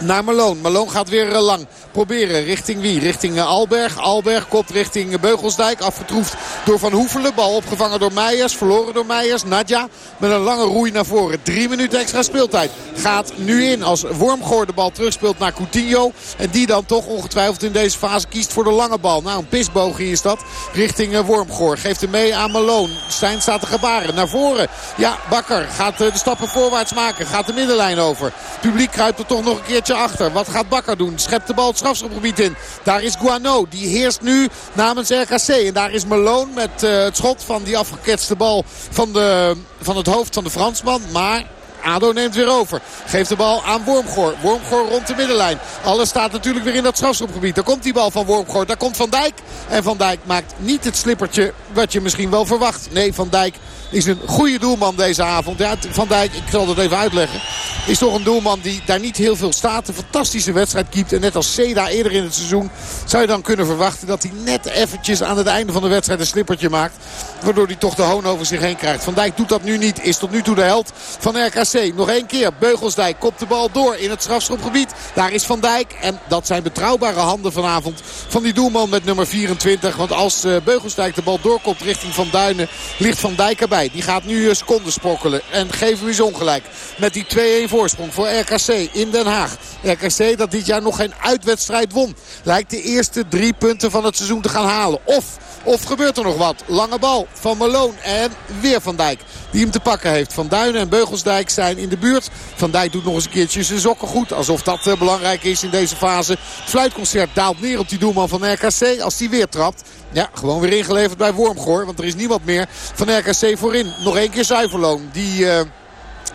naar Malone. Malone gaat weer uh, lang proberen. Richting wie? Richting uh, Alberg. Alberg komt richting uh, Beugelsdijk. Afgetroefd door Van Hoevelen. Bal opgevangen door Meijers. Verloren door Meijers. Nadja met een lange roei naar voren. Drie minuten extra speeltijd. Gaat nu in als Wormgoor de bal terugspeelt naar Coutinho. En die dan toch ongetwijfeld in deze fase kiest voor de lange bal. Nou, een pisbogie is dat. Richting Wormgoor. Geeft hem mee aan Malone. Stijn staat te gebaren. Naar voren. Ja, Bakker gaat de stappen voorwaarts maken. Gaat de middenlijn over. Publiek kruipt er toch nog een keertje achter. Wat gaat Bakker doen? Schept de bal het strafschopgebied in. Daar is Guano. Die heerst nu namens RKC. En daar is Malone met uh, het schot van die afgeketste bal van, de, van het hoofd van de Fransman. Maar ADO neemt weer over. Geeft de bal aan Wormgoor. Wormgoor rond de middenlijn. Alles staat natuurlijk weer in dat strafschopgebied. Daar komt die bal van Wormgoor. Daar komt Van Dijk. En Van Dijk maakt niet het slippertje wat je misschien wel verwacht. Nee, Van Dijk is een goede doelman deze avond. Ja, Van Dijk, ik zal het even uitleggen. Is toch een doelman die daar niet heel veel staat. Een fantastische wedstrijd keept. En net als Seda eerder in het seizoen zou je dan kunnen verwachten... dat hij net eventjes aan het einde van de wedstrijd een slippertje maakt. Waardoor hij toch de hoon over zich heen krijgt. Van Dijk doet dat nu niet. Is tot nu toe de held van RKC. Nog één keer. Beugelsdijk kopt de bal door in het strafschopgebied. Daar is Van Dijk. En dat zijn betrouwbare handen vanavond van die doelman met nummer 24. Want als eh, Beugelsdijk de bal doorkomt richting Van Duinen... ligt Van Dijk erbij. Die gaat nu eh, seconden spokkelen. En geven we eens ongelijk. Met die 2-1 voorsprong voor RKC in Den Haag. RKC dat dit jaar nog geen uitwedstrijd won. Lijkt de eerste drie punten van het seizoen te gaan halen. Of... Of gebeurt er nog wat? Lange bal van Malone en weer Van Dijk. Die hem te pakken heeft. Van Duinen en Beugelsdijk zijn in de buurt. Van Dijk doet nog eens een keertje zijn sokken goed. Alsof dat uh, belangrijk is in deze fase. Fluitconcert daalt neer op die doelman van RKC. Als die weer trapt. Ja, gewoon weer ingeleverd bij Wormgoor. Want er is niemand meer van RKC voorin. Nog één keer Zuiverloon. Die... Uh,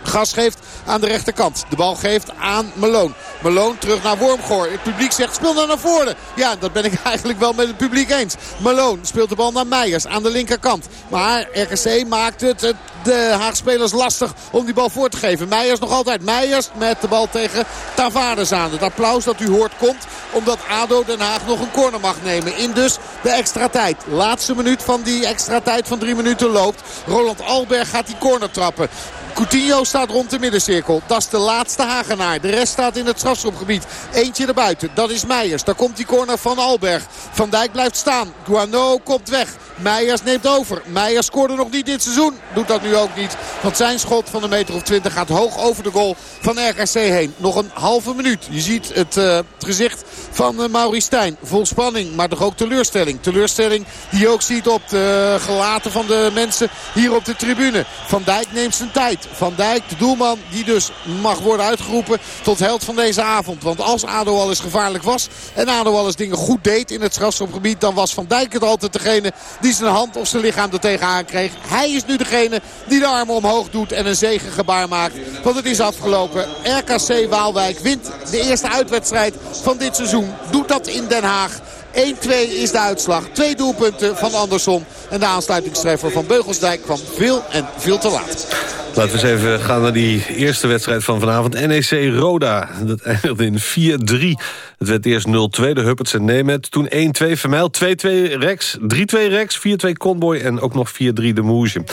gas geeft aan de rechterkant. De bal geeft aan Meloon. Meloon terug naar Wormgoor. Het publiek zegt speel dan naar voren. Ja, dat ben ik eigenlijk wel met het publiek eens. Meloon speelt de bal naar Meijers aan de linkerkant. Maar RKC maakt het de Haagspelers lastig om die bal voor te geven. Meijers nog altijd. Meijers met de bal tegen Tavares aan. Het applaus dat u hoort komt omdat ADO Den Haag nog een corner mag nemen. In dus de extra tijd. Laatste minuut van die extra tijd van drie minuten loopt. Roland Alberg gaat die corner trappen. Coutinho staat rond de middencirkel. Dat is de laatste Hagenaar. De rest staat in het strafschopgebied. Eentje erbuiten. Dat is Meijers. Daar komt die corner van Alberg. Van Dijk blijft staan. Guano komt weg. Meijers neemt over. Meijers scoorde nog niet dit seizoen. Doet dat nu ook niet. Want zijn schot van de meter of 20 gaat hoog over de goal van RKC heen. Nog een halve minuut. Je ziet het, uh, het gezicht van uh, Maurice Stijn. Vol spanning, maar toch ook teleurstelling. Teleurstelling die je ook ziet op de gelaten van de mensen hier op de tribune. Van Dijk neemt zijn tijd. Van Dijk, de doelman, die dus mag worden uitgeroepen tot held van deze avond. Want als ADO al gevaarlijk was en ADO al dingen goed deed in het strafschopgebied... dan was Van Dijk het altijd degene die zijn hand of zijn lichaam er tegenaan kreeg. Hij is nu degene die de armen omhoog doet en een zegengebaar maakt. Want het is afgelopen. RKC Waalwijk wint de eerste uitwedstrijd van dit seizoen. Doet dat in Den Haag. 1-2 is de uitslag. Twee doelpunten van Andersson. En de aansluitingstreffer van Beugelsdijk kwam veel en veel te laat. Laten we eens even gaan naar die eerste wedstrijd van vanavond. NEC Roda. Dat eindigde in 4-3. Het werd eerst 0-2, de Hupperts en Nemet. Toen 1-2 Vermeil, 2-2 Rex, 3-2 Rex, 4-2 Conboy en ook nog 4-3 de Moesje.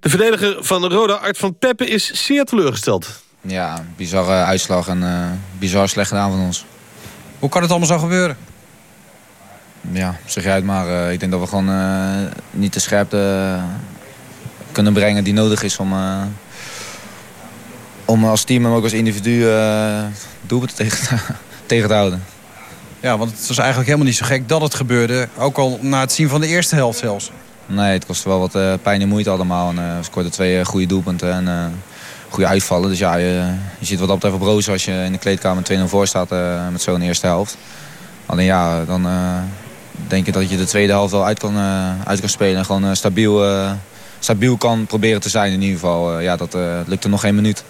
De verdediger van Roda, Art van Peppe, is zeer teleurgesteld. Ja, bizarre uitslag en uh, bizar slecht gedaan van ons. Hoe kan het allemaal zo gebeuren? Ja, zeg jij het maar. Uh, ik denk dat we gewoon uh, niet de scherpte kunnen brengen die nodig is om, om als team en ook als individu doelpunten tegen, tegen te houden. Ja, want het was eigenlijk helemaal niet zo gek dat het gebeurde. Ook al na het zien van de eerste helft zelfs. Nee, het kostte wel wat pijn en moeite allemaal. En, we scoorden twee goede doelpunten en goede uitvallen. Dus ja, je, je zit wat dat betreft op roos als je in de kleedkamer 2-0 voor staat met zo'n eerste helft. Alleen ja, dan denk ik dat je de tweede helft wel uit kan, uit kan spelen. En gewoon stabiel, stabiel kan proberen te zijn in ieder geval. ja, dat lukte nog geen minuut.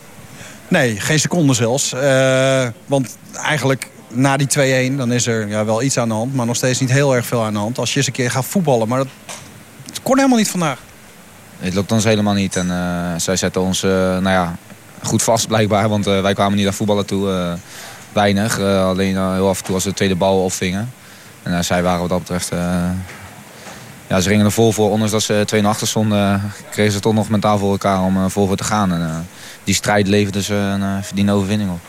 Nee, geen seconde zelfs. want eigenlijk na die 2-1 dan is er ja, wel iets aan de hand. Maar nog steeds niet heel erg veel aan de hand. Als je eens een keer gaat voetballen. Maar dat kon helemaal niet vandaag. Het lukt ons helemaal niet. En uh, zij zetten ons uh, nou ja, goed vast blijkbaar. Want uh, wij kwamen niet aan voetballen toe. weinig. alleen heel af en toe als we de tweede bal opvingen. En zij waren wat dat betreft... ja, ze gingen er vol voor. Ondanks dat ze 2-0 achter stonden... kregen ze toch nog mentaal voor elkaar om vol voor te gaan. En die strijd leverde ze een verdiende overwinning op.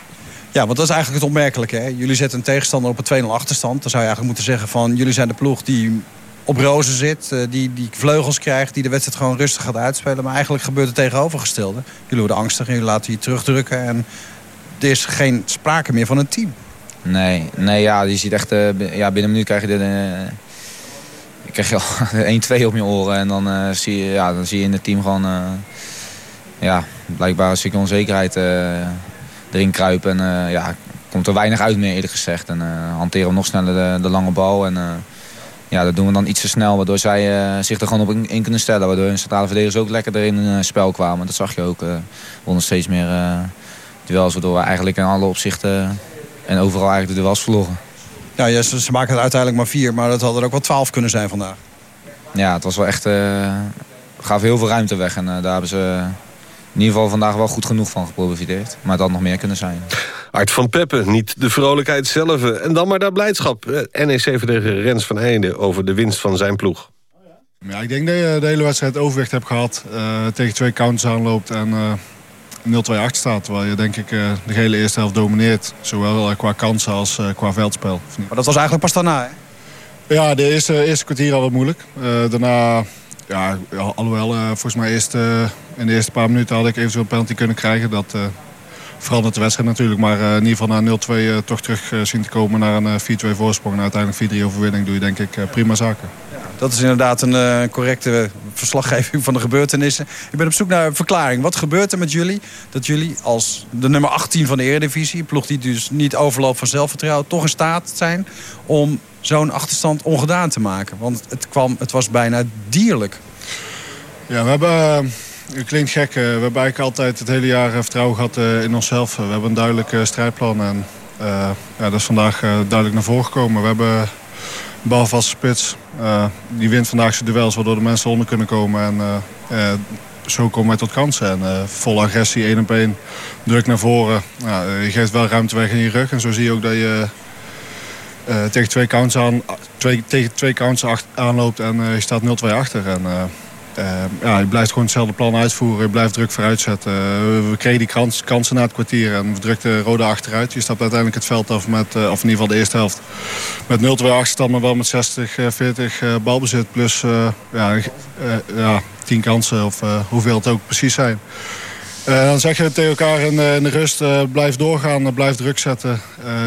Ja, want dat is eigenlijk het opmerkelijke. Hè? Jullie zetten een tegenstander op een 2-0 achterstand. Dan zou je eigenlijk moeten zeggen van... jullie zijn de ploeg die op rozen zit. Eh, die, die vleugels krijgt. Die de wedstrijd gewoon rustig gaat uitspelen. Maar eigenlijk gebeurt het tegenovergestelde. Jullie worden angstig en jullie laten je terugdrukken. En er is geen sprake meer van een team. Nee, nee ja, je ziet echt... Uh, ja, binnen een minuut krijg je de... Uh, krijg je al 1-2 op je oren. En dan, zie je, ja, dan zie je in het team gewoon... ja, blijkbaar een stukje onzekerheid erin kruipen. En ja, komt er weinig uit meer eerlijk gezegd. En hanteren we nog sneller de, de lange bal. En ja, dat doen we dan iets te snel. Waardoor zij zich er gewoon op in, kunnen stellen. Waardoor hun centrale verdedigers ook lekker erin in spel kwamen. Dat zag je ook. Uh, wonnen steeds meer duels. Waardoor we eigenlijk in alle opzichten en overal eigenlijk de duels verloren. Ja, ze, ze maken het uiteindelijk maar vier. Maar dat had er ook wel twaalf kunnen zijn vandaag. Ja, het was wel echt... Uh, gaf heel veel ruimte weg. En uh, daar hebben ze in ieder geval vandaag wel goed genoeg van geprofiteerd. Maar het had nog meer kunnen zijn. Art van Peppen, niet de vrolijkheid zelf. En dan maar daar blijdschap. NEC-verdediger Rens van Einde over de winst van zijn ploeg. Ja, ik denk dat je de hele wedstrijd overwicht hebt gehad. Uh, tegen twee counters aanloopt en 0-2 achter staat. Terwijl je denk ik de hele eerste helft domineert. Zowel qua kansen als qua veldspel. Maar dat was eigenlijk pas daarna, hè? Ja, de eerste, eerste kwartier al wat moeilijk. daarna ja, alhoewel, volgens mij eerst, in de eerste paar minuten had ik eventueel een penalty kunnen krijgen. Dat verandert de wedstrijd natuurlijk. Maar in ieder geval naar 0-2 toch terug zien te komen naar een 4-2 voorsprong. En uiteindelijk 4-3 overwinning doe je denk ik prima zaken. Dat is inderdaad een correcte verslaggeving van de gebeurtenissen. Ik ben op zoek naar een verklaring. Wat gebeurt er met jullie dat jullie als de nummer 18 van de Eredivisie... ploeg die dus niet overloopt van zelfvertrouwen... toch in staat zijn om zo'n achterstand ongedaan te maken? Want het, kwam, het was bijna dierlijk. Ja, we hebben... Het klinkt gek. Uh, we hebben eigenlijk altijd het hele jaar vertrouwen gehad in onszelf. We hebben een duidelijk strijdplan. En ja, dat is vandaag duidelijk naar voren gekomen. We hebben balvaste spits. die wint vandaag zijn duels, waardoor de mensen onder kunnen komen. En zo komen wij tot kansen. En vol agressie, één op één, druk naar voren. je geeft wel ruimte weg in je rug. En zo zie je ook dat je tegen twee counts, aan, twee, tegen twee counts aanloopt en je staat 0-2 achter. En, ja, je blijft gewoon hetzelfde plan uitvoeren. Je blijft druk vooruit zetten. we kregen die kans, kansen na het kwartier en we drukten Rode achteruit. Je stapt uiteindelijk het veld af met, of in ieder geval de eerste helft, met 0-2 achterstand, maar wel met 60, 40 balbezit. Plus ja, ja, 10 kansen of hoeveel het ook precies zijn. Dan zeg je tegen elkaar in, de rust, uh, blijf doorgaan, uh, blijf druk zetten.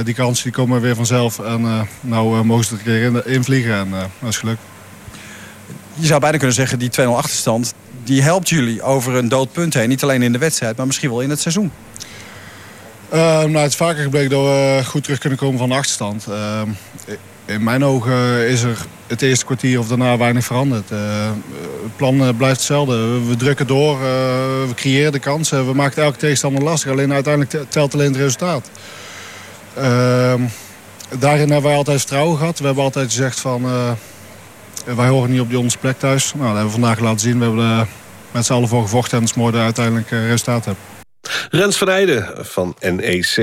die kansen die komen weer vanzelf. En nou mogen ze er een keer in, invliegen en dat is geluk. Je zou bijna kunnen zeggen, die 2-0 achterstand... die helpt jullie over een dood punt heen. Niet alleen in de wedstrijd, maar misschien wel in het seizoen. nou, het is vaker gebleken dat we goed terug kunnen komen van de achterstand in mijn ogen is er het eerste kwartier of daarna weinig veranderd. Uh, het plan eh, blijft hetzelfde. We, drukken door, uh, we creëren de kansen. We maken elke tegenstander lastig. Alleen uiteindelijk telt alleen het resultaat. Ehm, daarin hebben wij altijd vertrouwen gehad. We hebben altijd gezegd van... wij horen niet op die onze plek thuis. Nou, dat hebben we vandaag laten zien. We hebben er met z'n allen voor gevochten en het mooi uiteindelijk resultaat hebben. Rens van Eijden van NEC.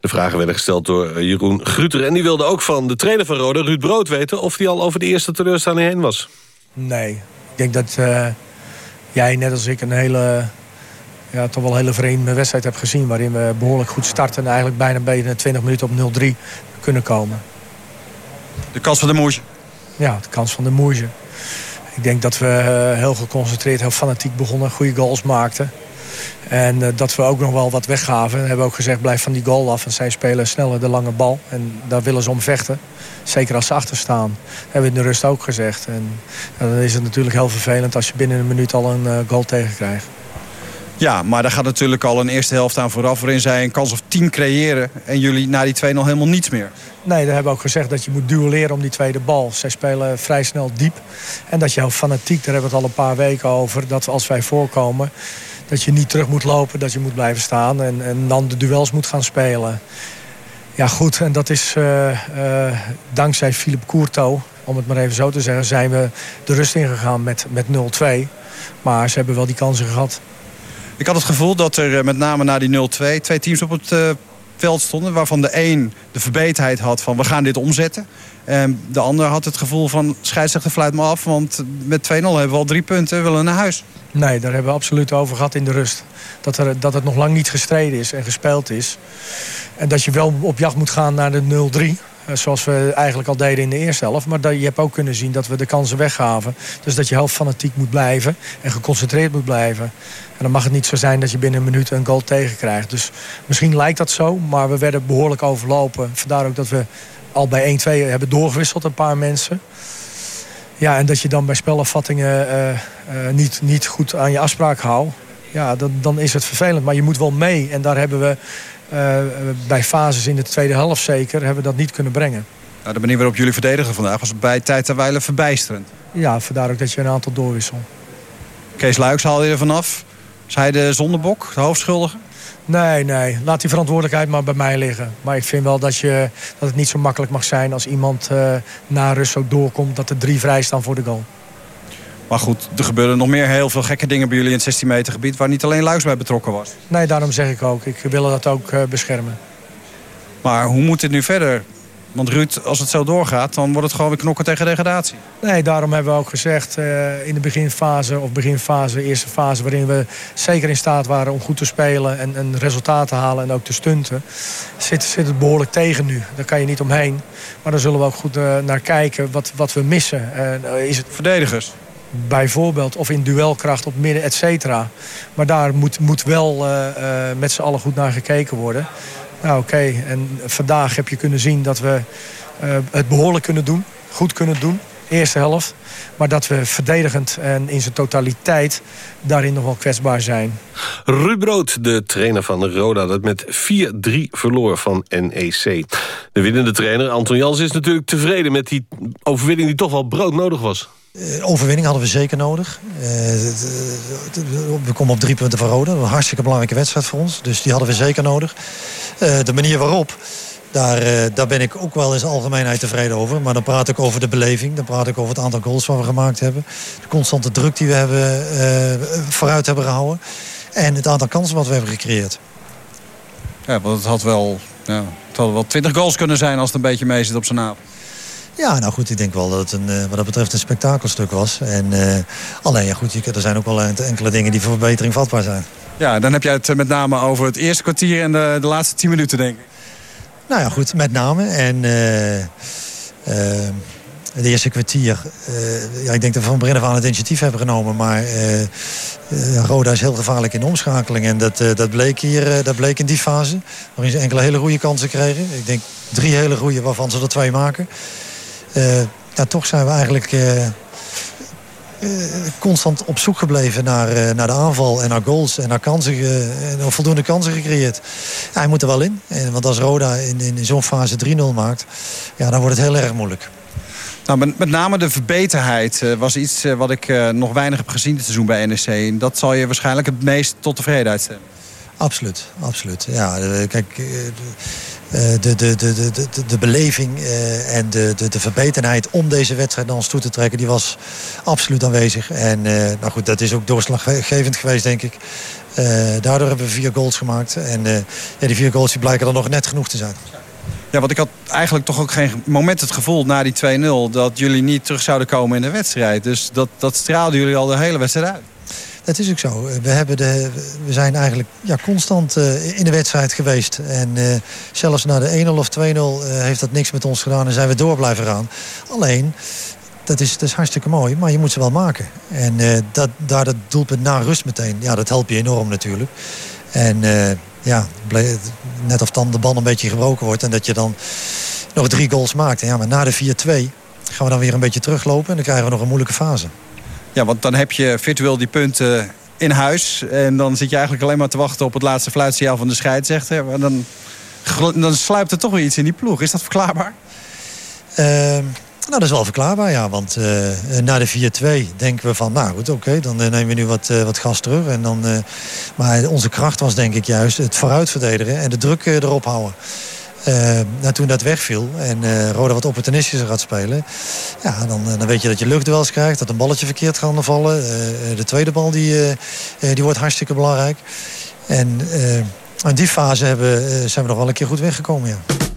De vragen werden gesteld door Jeroen Gruter. En die wilde ook van de trainer van Rode, Ruud Brood, weten... of hij al over de eerste teleurstelling heen was. Nee. Ik denk dat uh, jij net als ik een hele... Ja, toch wel een hele vreemde wedstrijd hebt gezien... waarin we behoorlijk goed starten... en eigenlijk bijna binnen 20 minuten op 0-3 kunnen komen. De kans van de Moerje? Ja, de kans van de Moerje. Ik denk dat we uh, heel geconcentreerd, heel fanatiek begonnen. Goede goals maakten. En uh, dat we ook nog wel wat weggaven. We hebben ook gezegd, blijf van die goal af. Want zij spelen sneller de lange bal. En daar willen ze om vechten. Zeker als ze achter staan. Hebben we in de rust ook gezegd. En dan is het natuurlijk heel vervelend als je binnen een minuut al een goal tegenkrijgt. Ja, maar daar gaat natuurlijk al een eerste helft aan vooraf... waarin zij een kans of 10 creëren... en jullie na die 2-0 helemaal niets meer. Nee, daar hebben ook gezegd dat je moet duelleren om die tweede bal. Zij spelen vrij snel diep. En dat je heel fanatiek, daar hebben we het al een paar weken over... dat als wij voorkomen dat je niet terug moet lopen, dat je moet blijven staan. En, en dan de duels moet gaan spelen. Ja goed, en dat is uh, uh, dankzij Philippe Courto, om het maar even zo te zeggen... zijn we de rust ingegaan met, met 0-2. Maar ze hebben wel die kansen gehad. Ik had het gevoel dat er eh, met name na die 0-2 twee teams op het uh, veld stonden... waarvan de een de verbeterheid had van we gaan dit omzetten. En de ander had het gevoel van scheidsrechter fluit me af... want met 2-0 hebben we al drie punten, willen naar huis. Nee, daar hebben we absoluut over gehad in de rust. Dat, er, dat het nog lang niet gestreden is en gespeeld is. En dat je wel op jacht moet gaan naar de 0-3. Eh, zoals we eigenlijk al deden in de eerste helft. Maar je hebt ook kunnen zien dat we de kansen weggaven. Dus dat je heel fanatiek moet blijven en geconcentreerd moet blijven. En dan mag het niet zo zijn dat je binnen een minuut een goal tegenkrijgt. Dus misschien lijkt dat zo, maar we werden behoorlijk overlopen. Vandaar ook dat we al bij 1-2 hebben doorgewisseld een paar mensen. Ja, en dat je dan bij spelafvattingen uh, uh, niet, niet goed aan je afspraak houdt. Ja, dan is het vervelend. Maar je moet wel mee. En daar hebben we bij fases in de tweede helft zeker hebben we dat niet kunnen brengen. Nou, de manier waarop jullie verdedigen vandaag was bij tijd en wijle verbijsterend. Ja, vandaar ook dat je een aantal doorwissel. Kees Luiks haalde je er vanaf. Is hij de zondebok, de hoofdschuldige? Nee, nee. Laat die verantwoordelijkheid maar bij mij liggen. Maar ik vind wel dat, je, dat het niet zo makkelijk mag zijn... als iemand uh, na rust ook doorkomt dat er drie vrij staan voor de goal. Maar goed, er gebeuren nog meer heel veel gekke dingen bij jullie in het 16 meter gebied... waar niet alleen Luiks bij betrokken was. Nee, daarom zeg ik ook. Ik wil dat ook uh, beschermen. Maar hoe moet dit nu verder? Want Ruud, als het zo doorgaat, dan wordt het gewoon weer knokken tegen degradatie. Nee, daarom hebben we ook gezegd uh, in de beginfase, of beginfase, eerste fase... waarin we zeker in staat waren om goed te spelen en, en resultaten te halen en ook te stunten... Zit, zit het behoorlijk tegen nu. Daar kan je niet omheen. Maar daar zullen we ook goed uh, naar kijken wat, wat we missen. Uh, is het... Verdedigers? Bijvoorbeeld, of in duelkracht op midden, et cetera. Maar daar moet, moet wel met z'n allen goed naar gekeken worden... Nou oké, en vandaag heb je kunnen zien dat we uh, het behoorlijk kunnen doen. Goed kunnen doen, eerste helft. Maar dat we verdedigend en in zijn totaliteit daarin nog wel kwetsbaar zijn. Rubrood, de trainer van Roda, dat met 4-3 verloor van NEC. De winnende trainer, Anton Jans, is natuurlijk tevreden met die overwinning die toch wel broodnodig was. Uh, overwinning hadden we zeker nodig. Uh, we komen op drie punten van Roda. een hartstikke belangrijke wedstrijd voor ons. Dus die hadden we zeker nodig. De manier waarop, daar, daar ben ik ook wel zijn algemeenheid tevreden over. Maar dan praat ik over de beleving. Dan praat ik over het aantal goals wat we gemaakt hebben. De constante druk die we hebben, vooruit hebben gehouden. En het aantal kansen wat we hebben gecreëerd. Ja, want het had wel, ja, het wel 20 goals kunnen zijn als het een beetje mee zit op zijn naam. Ja, nou goed, ik denk wel dat het een, wat dat betreft een spektakelstuk was. En, uh, alleen, ja, goed, er zijn ook wel enkele dingen die voor verbetering vatbaar zijn. Ja, dan heb jij het met name over het eerste kwartier en de, de laatste tien minuten, denk ik. Nou ja, goed, met name. En het eerste kwartier, ja, ik denk dat we van begin af aan het initiatief hebben genomen. Maar Roda is heel gevaarlijk in de omschakeling. En dat, dat, bleek hier, dat bleek in die fase. Waarin ze enkele hele goede kansen kregen. Ik denk drie hele goede waarvan ze er twee maken. Ja, toch zijn we eigenlijk uh, uh, constant op zoek gebleven naar, naar de aanval en naar goals en naar kansen, en voldoende kansen gecreëerd. Ja, hij moet er wel in. En, want als Roda in, in zo'n fase 3-0 maakt, ja, dan wordt het heel erg moeilijk. Nou, met, met name de verbeterheid was iets wat ik nog weinig heb gezien dit seizoen bij NEC. En dat zal je waarschijnlijk het meest tot tevredenheid stemmen. Absoluut, absoluut. Ja, kijk, de, de, de, de, de, de beleving en de, de, de verbetenheid om deze wedstrijd naar ons toe te trekken, die was absoluut aanwezig. En nou goed, dat is ook doorslaggevend geweest, denk ik. daardoor hebben we vier goals gemaakt. En ja, die vier goals die blijken dan nog net genoeg te zijn. Ja, want ik had eigenlijk toch ook geen moment het gevoel na die 2-0... dat jullie niet terug zouden komen in de wedstrijd. Dus dat, dat straalden jullie al de hele wedstrijd uit. Dat is ook zo. We, hebben de, we zijn eigenlijk ja, constant uh, in de wedstrijd geweest. En uh, zelfs na de 1-0 of 2-0 uh, heeft dat niks met ons gedaan en zijn we door blijven gaan. Alleen, dat is, is hartstikke mooi, maar je moet ze wel maken. En dat, daar dat doelpunt na rust meteen, ja, dat helpt je enorm natuurlijk. En ja, net of dan de bal een beetje gebroken wordt en dat je dan nog drie goals maakt. En ja, maar na de 4-2 gaan we dan weer een beetje teruglopen en dan krijgen we nog een moeilijke fase. Ja, want dan heb je virtueel die punten in huis. En dan zit je eigenlijk alleen maar te wachten op het laatste fluitsignaal van de scheidsrechter. En dan, dan sluipt er toch weer iets in die ploeg. Is dat verklaarbaar? Uh, nou, dat is wel verklaarbaar, ja. Want uh, na de 4-2 denken we van, nou goed, oké, dan uh, nemen we nu wat, uh, wat gas terug. En dan, maar onze kracht was denk ik juist het vooruit verdedigen en de druk erop houden. Uh, nou, toen dat wegviel en uh, Roda wat opportunistischer gaat spelen... Ja, dan, dan weet je dat je luchtduels krijgt, dat een balletje verkeerd gaat vallen. De tweede bal die, die wordt hartstikke belangrijk. En in die fase hebben, zijn we nog wel een keer goed weggekomen, ja.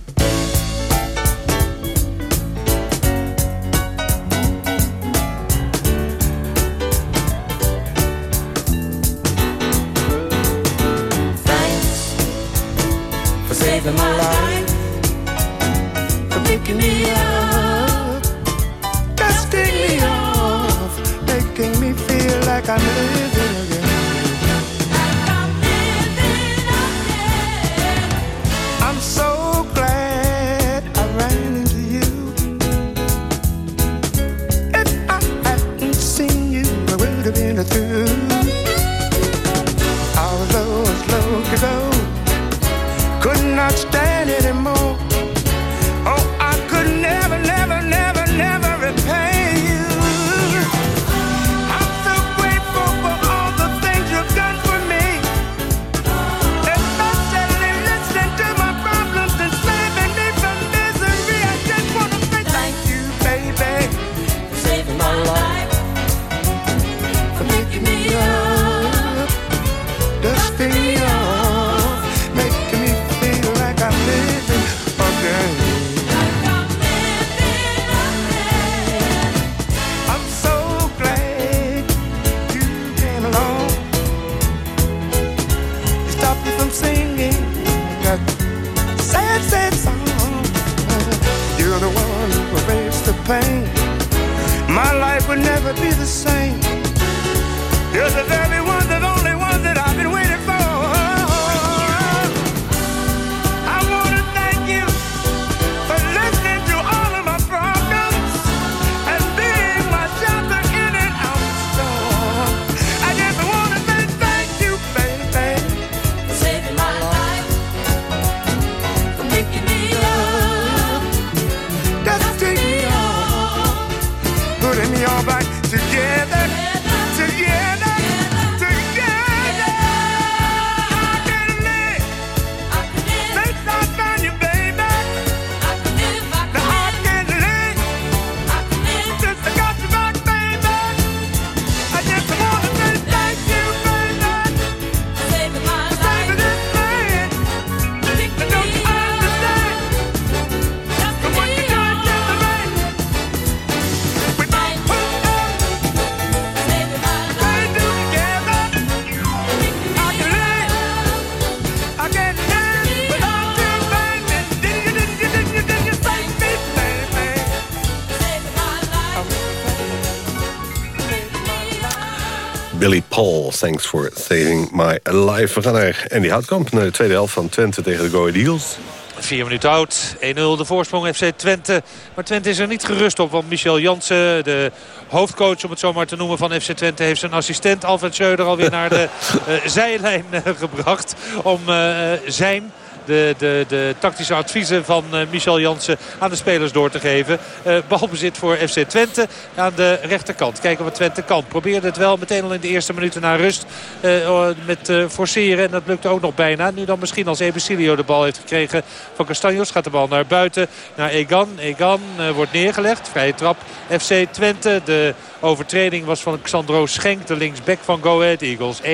Thanks for saving my life. We gaan naar Andy Houtkamp, naar de tweede helft van Twente tegen de Go Ahead Eagles. Vier minuten oud. 1-0 de voorsprong FC Twente. Maar Twente is er niet gerust op. Want Michel Jansen, de hoofdcoach om het zo maar te noemen van FC Twente... heeft zijn assistent Alfred Schreuder alweer naar de eh, zijlijn eh, gebracht. Om eh, zijn de, de, de tactische adviezen van eh, Michel Jansen aan de spelers door te geven. Eh, balbezit voor FC Twente aan de rechterkant. Kijken wat Twente kan. Probeerde het wel meteen al in de eerste minuten naar rust eh, met eh, forceren. En dat lukte ook nog bijna. Nu dan misschien als Ebesilio de bal heeft gekregen van Castanjos. Gaat de bal naar buiten. Naar Egan. Egan wordt neergelegd. Vrije trap FC Twente. De overtreding was van Xandro Schenk. De linksback van Go Ahead Eagles. 1-0.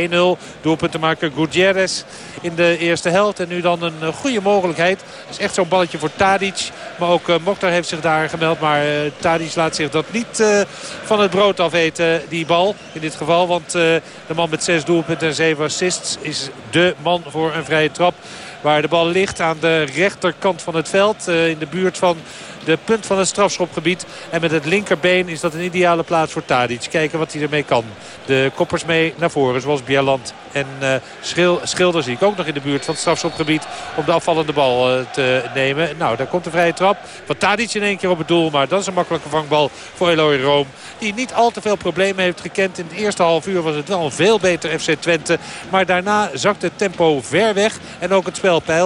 Doelpuntenmaker Gutierrez in de eerste helft. En nu dan een eh, goede mogelijkheid. Dat is echt zo'n balletje voor Tadic. Maar ook uh, Mokhtar heeft zich daar gemeld. Maar uh, Tadic laat zich dat niet van het brood afeten, die bal. In dit geval, want de man met zes doelpunten en zeven assists is de man voor een vrije trap. Waar de bal ligt aan de rechterkant van het veld. in de buurt van de punt van het strafschopgebied. En met het linkerbeen is dat een ideale plaats voor Tadic. Kijken wat hij ermee kan. De koppers mee naar voren, zoals Bieland en Schil, Schilder zie ik ook nog in de buurt van het strafschopgebied. Om de afvallende bal uh, te nemen. Nou, daar komt de vrije trap van Tadic in één keer op het doel. Maar dat is een makkelijke vangbal voor Eloy Room. Die niet al te veel problemen heeft gekend. In het eerste half uur was het wel een veel beter FC Twente. Maar daarna zakte het tempo ver weg. En ook het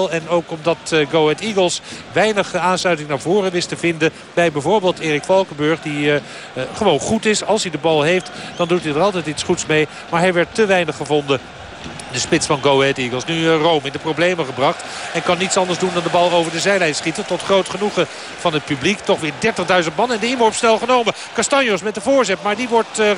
En ook omdat uh, Go Ahead Eagles weinig aansluiting naar voren wist te vinden. Bij bijvoorbeeld Erik Valkenburg. Die gewoon goed is. Als hij de bal heeft, dan doet hij er altijd iets goeds mee. Maar hij werd te weinig gevonden de spits van Go Ahead Eagles. Nu uh, Rome in de problemen gebracht. En kan niets anders doen dan de bal over de zijlijn schieten. Tot groot genoegen van het publiek. Toch weer 30.000 man en de inworp snel genomen. Castanjos met de voorzet. Maar die wordt uh,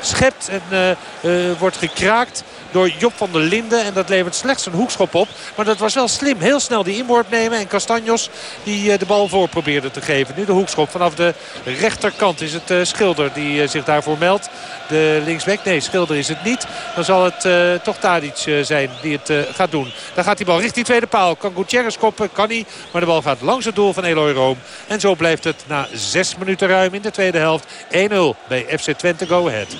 geschept en uh, wordt gekraakt door Job van der Linden. En dat levert slechts een hoekschop op. Maar dat was wel slim. Heel snel die inworp nemen. En Castanjos die de bal voor probeerde te geven. Nu de hoekschop vanaf de rechterkant is het Schilder die zich daarvoor meldt. De linksback, nee Schilder is het niet. Dan zal het toch Tadic zijn die het gaat doen. Dan gaat die bal richting tweede paal. Kan Gutierrez koppen? Kan hij. Maar de bal gaat langs het doel van Eloy Room. En zo blijft het na zes minuten ruim in de tweede helft 1-0 bij FC Twente Go Ahead.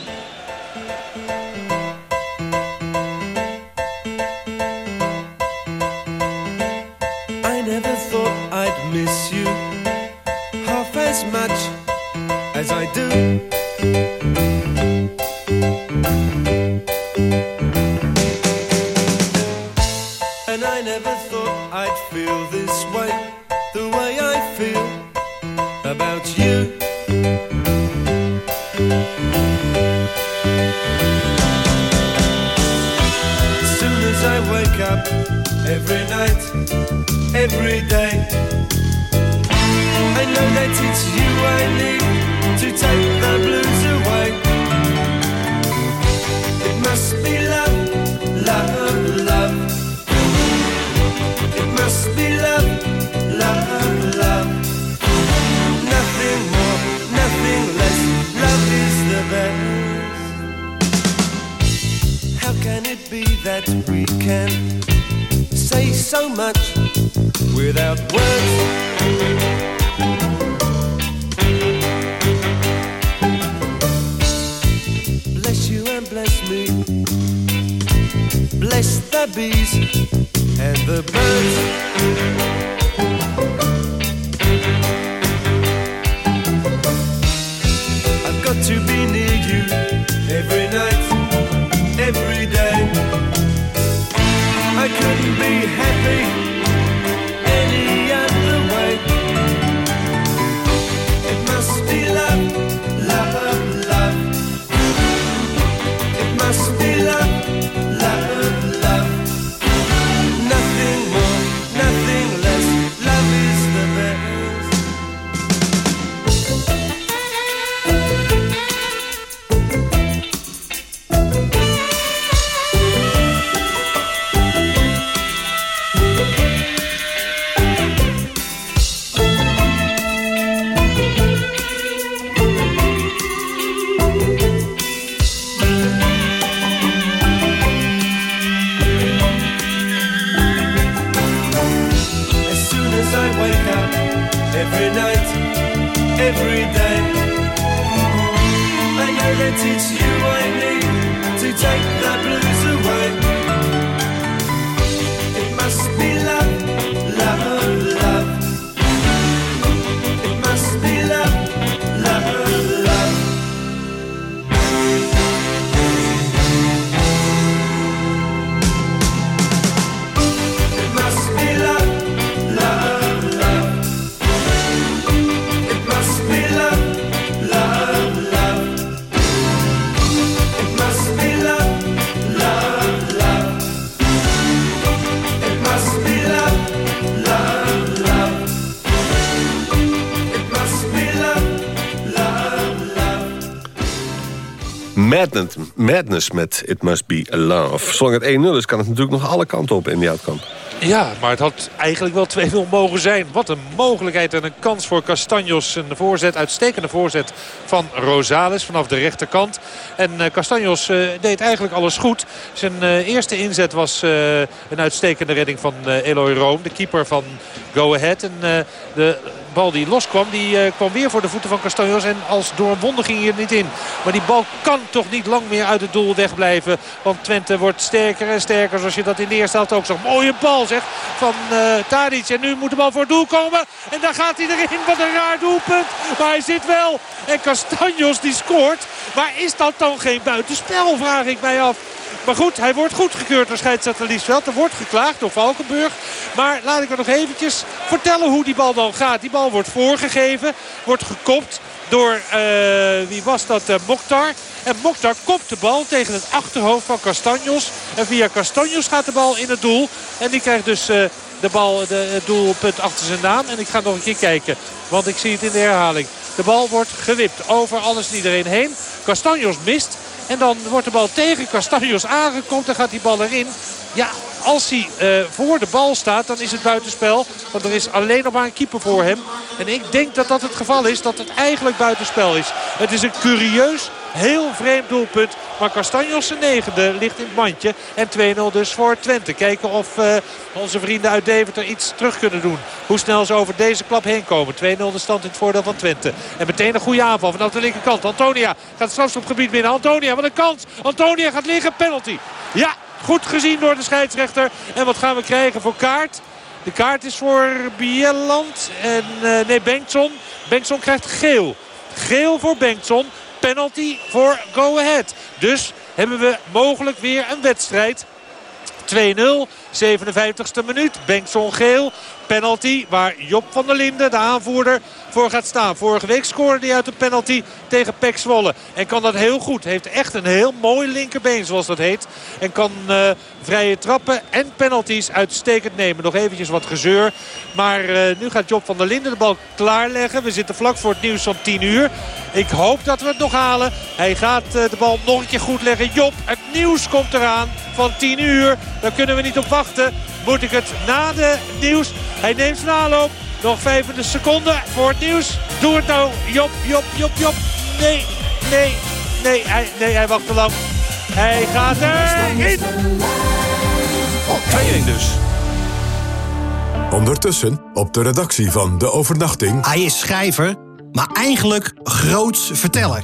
half much as I do. I'd feel this way, the way I feel about you. As soon as I wake up, every night, every day, I know that it's you I need to take the blues away. It must be that we can say so much without words? Bless you and bless me. Bless the bees and the birds. I know that it's you Met It Must Be Love. Zolang het 1-0 is, kan het natuurlijk nog alle kanten op in die uitkamp. Ja, maar het had eigenlijk wel 2-0 mogen zijn. Wat een mogelijkheid en een kans voor Castanjos. Een voorzet, uitstekende voorzet van Rosales vanaf de rechterkant. En uh, Castanjos uh, deed eigenlijk alles goed. Zijn uh, eerste inzet was een uitstekende redding van Eloy Room. De keeper van Go Ahead. En de bal die loskwam, die kwam weer voor de voeten van Castanjos. En als door een wonder ging hij er niet in. Maar die bal kan toch niet lang meer uit het doel wegblijven. Want Twente wordt sterker en sterker. Zoals je dat in de eerste helft ook zag. Mooie bal zeg van uh, Tadic. En nu moet de bal voor het doel komen. En daar gaat hij erin. Wat een raar doelpunt. Maar hij zit wel. En Castanjos die scoort. Maar is dat dan geen buitenspel vraag ik mij af. Maar goed, hij wordt goedgekeurd door scheidsrechter Liesveld. Er wordt geklaagd door Valkenburg. Maar laat ik er nog eventjes vertellen hoe die bal dan gaat. Die bal wordt voorgegeven. Wordt gekopt door, uh, wie was dat, uh, Mokhtar. En Mokhtar kopt de bal tegen het achterhoofd van Castanjos. En via Castanjos gaat de bal in het doel. En die krijgt dus uh, de bal, de, het doelpunt achter zijn naam. En ik ga nog een keer kijken, want ik zie het in de herhaling. De bal wordt gewipt over alles en iedereen heen. Castanjos mist. En dan wordt de bal tegen Castanjos aangekomen. Dan gaat die bal erin. Ja, als hij uh, voor de bal staat, dan is het buitenspel. Want er is alleen nog maar een keeper voor hem. En ik denk dat dat het geval is, dat het eigenlijk buitenspel is. Het is een curieus, heel vreemd doelpunt. Maar Castanjos zijn negende ligt in het mandje. En 2-0 dus voor Twente. Kijken of uh, onze vrienden uit Deventer iets terug kunnen doen. Hoe snel ze over deze klap heen komen. 2-0 de stand in het voordeel van Twente. En meteen een goede aanval vanaf de linkerkant. Antonia gaat het strafschopgebied binnen. Antonia, wat een kans. Antonia gaat liggen, penalty. Ja, Goed gezien door de scheidsrechter. En wat gaan we krijgen voor kaart? De kaart is voor Bieland. En uh, nee, Bengtson. Bengtson krijgt geel. Geel voor Bengtson. Penalty voor Go Ahead. Dus hebben we mogelijk weer een wedstrijd. 2-0 57ste minuut. Bengtson geel. Penalty waar Job van der Linden, de aanvoerder, voor gaat staan. Vorige week scoorde hij uit een penalty tegen Pek Zwolle. En kan dat heel goed. Heeft echt een heel mooi linkerbeen zoals dat heet. En kan uh, vrije trappen en penalties uitstekend nemen. Nog eventjes wat gezeur. Maar uh, nu gaat Job van der Linden de bal klaarleggen. We zitten vlak voor het nieuws van 10 uur. Ik hoop dat we het nog halen. Hij gaat uh, de bal nog een keer goed leggen. Job, het nieuws komt eraan van 10 uur. Daar kunnen we niet op wachten. Moet ik het na de nieuws. Hij neemt zijn aanloop. Nog 25 seconden voor het nieuws. Doe het nou. Job, Job, Job, Job. Nee, nee, nee. Hij, nee, hij wacht te lang. Hij gaat erin. Oh, 2-1 dus. Ondertussen op de redactie van De Overnachting... Hij is schrijver, maar eigenlijk groots verteller.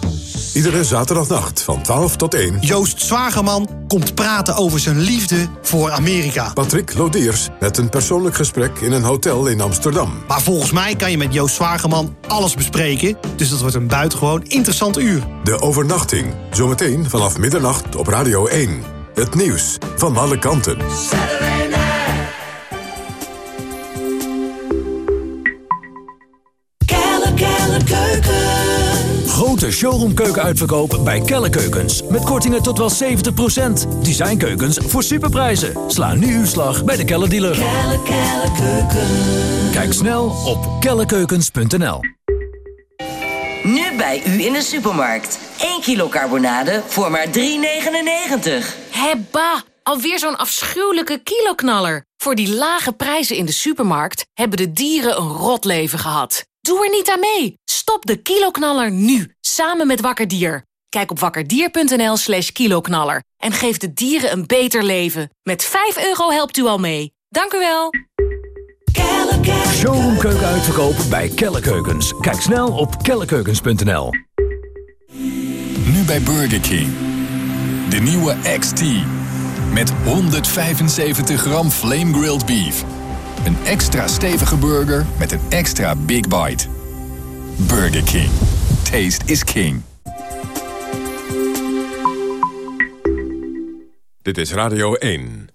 Iedere zaterdagnacht van 12 tot 1. Joost Zwagerman komt praten over zijn liefde voor Amerika. Patrick Lodiers met een persoonlijk gesprek in een hotel in Amsterdam. Maar volgens mij kan je met Joost Zwagerman alles bespreken. Dus dat wordt een buitengewoon interessant uur. De overnachting. Zometeen vanaf middernacht op Radio 1. Het nieuws van alle kanten. Grote showroomkeuken-uitverkoop bij Kelle Keukens. Met kortingen tot wel 70%. Designkeukens voor superprijzen. Sla nu uw slag bij de Kelle dealer. Kelle, kelle, keuken. Kijk snel op kellekeukens.nl Nu bij u in de supermarkt. 1 kilo carbonade voor maar 3,99. Hebba, alweer zo'n afschuwelijke kiloknaller. Voor die lage prijzen in de supermarkt hebben de dieren een rot leven gehad. Doe er niet aan mee. Stop de kiloknaller nu, samen met Wakker Dier. Kijk op wakkerdier.nl slash kiloknaller en geef de dieren een beter leven. Met 5 euro helpt u al mee. Dank u wel. Showroomkeuken uitverkoop bij Kelle Keukens. Kijk snel op kellekeukens.nl Nu bij Burger King. De nieuwe XT. Met 175 gram flame grilled beef. Een extra stevige burger met een extra big bite. Burger King. Taste is king. Dit is Radio 1.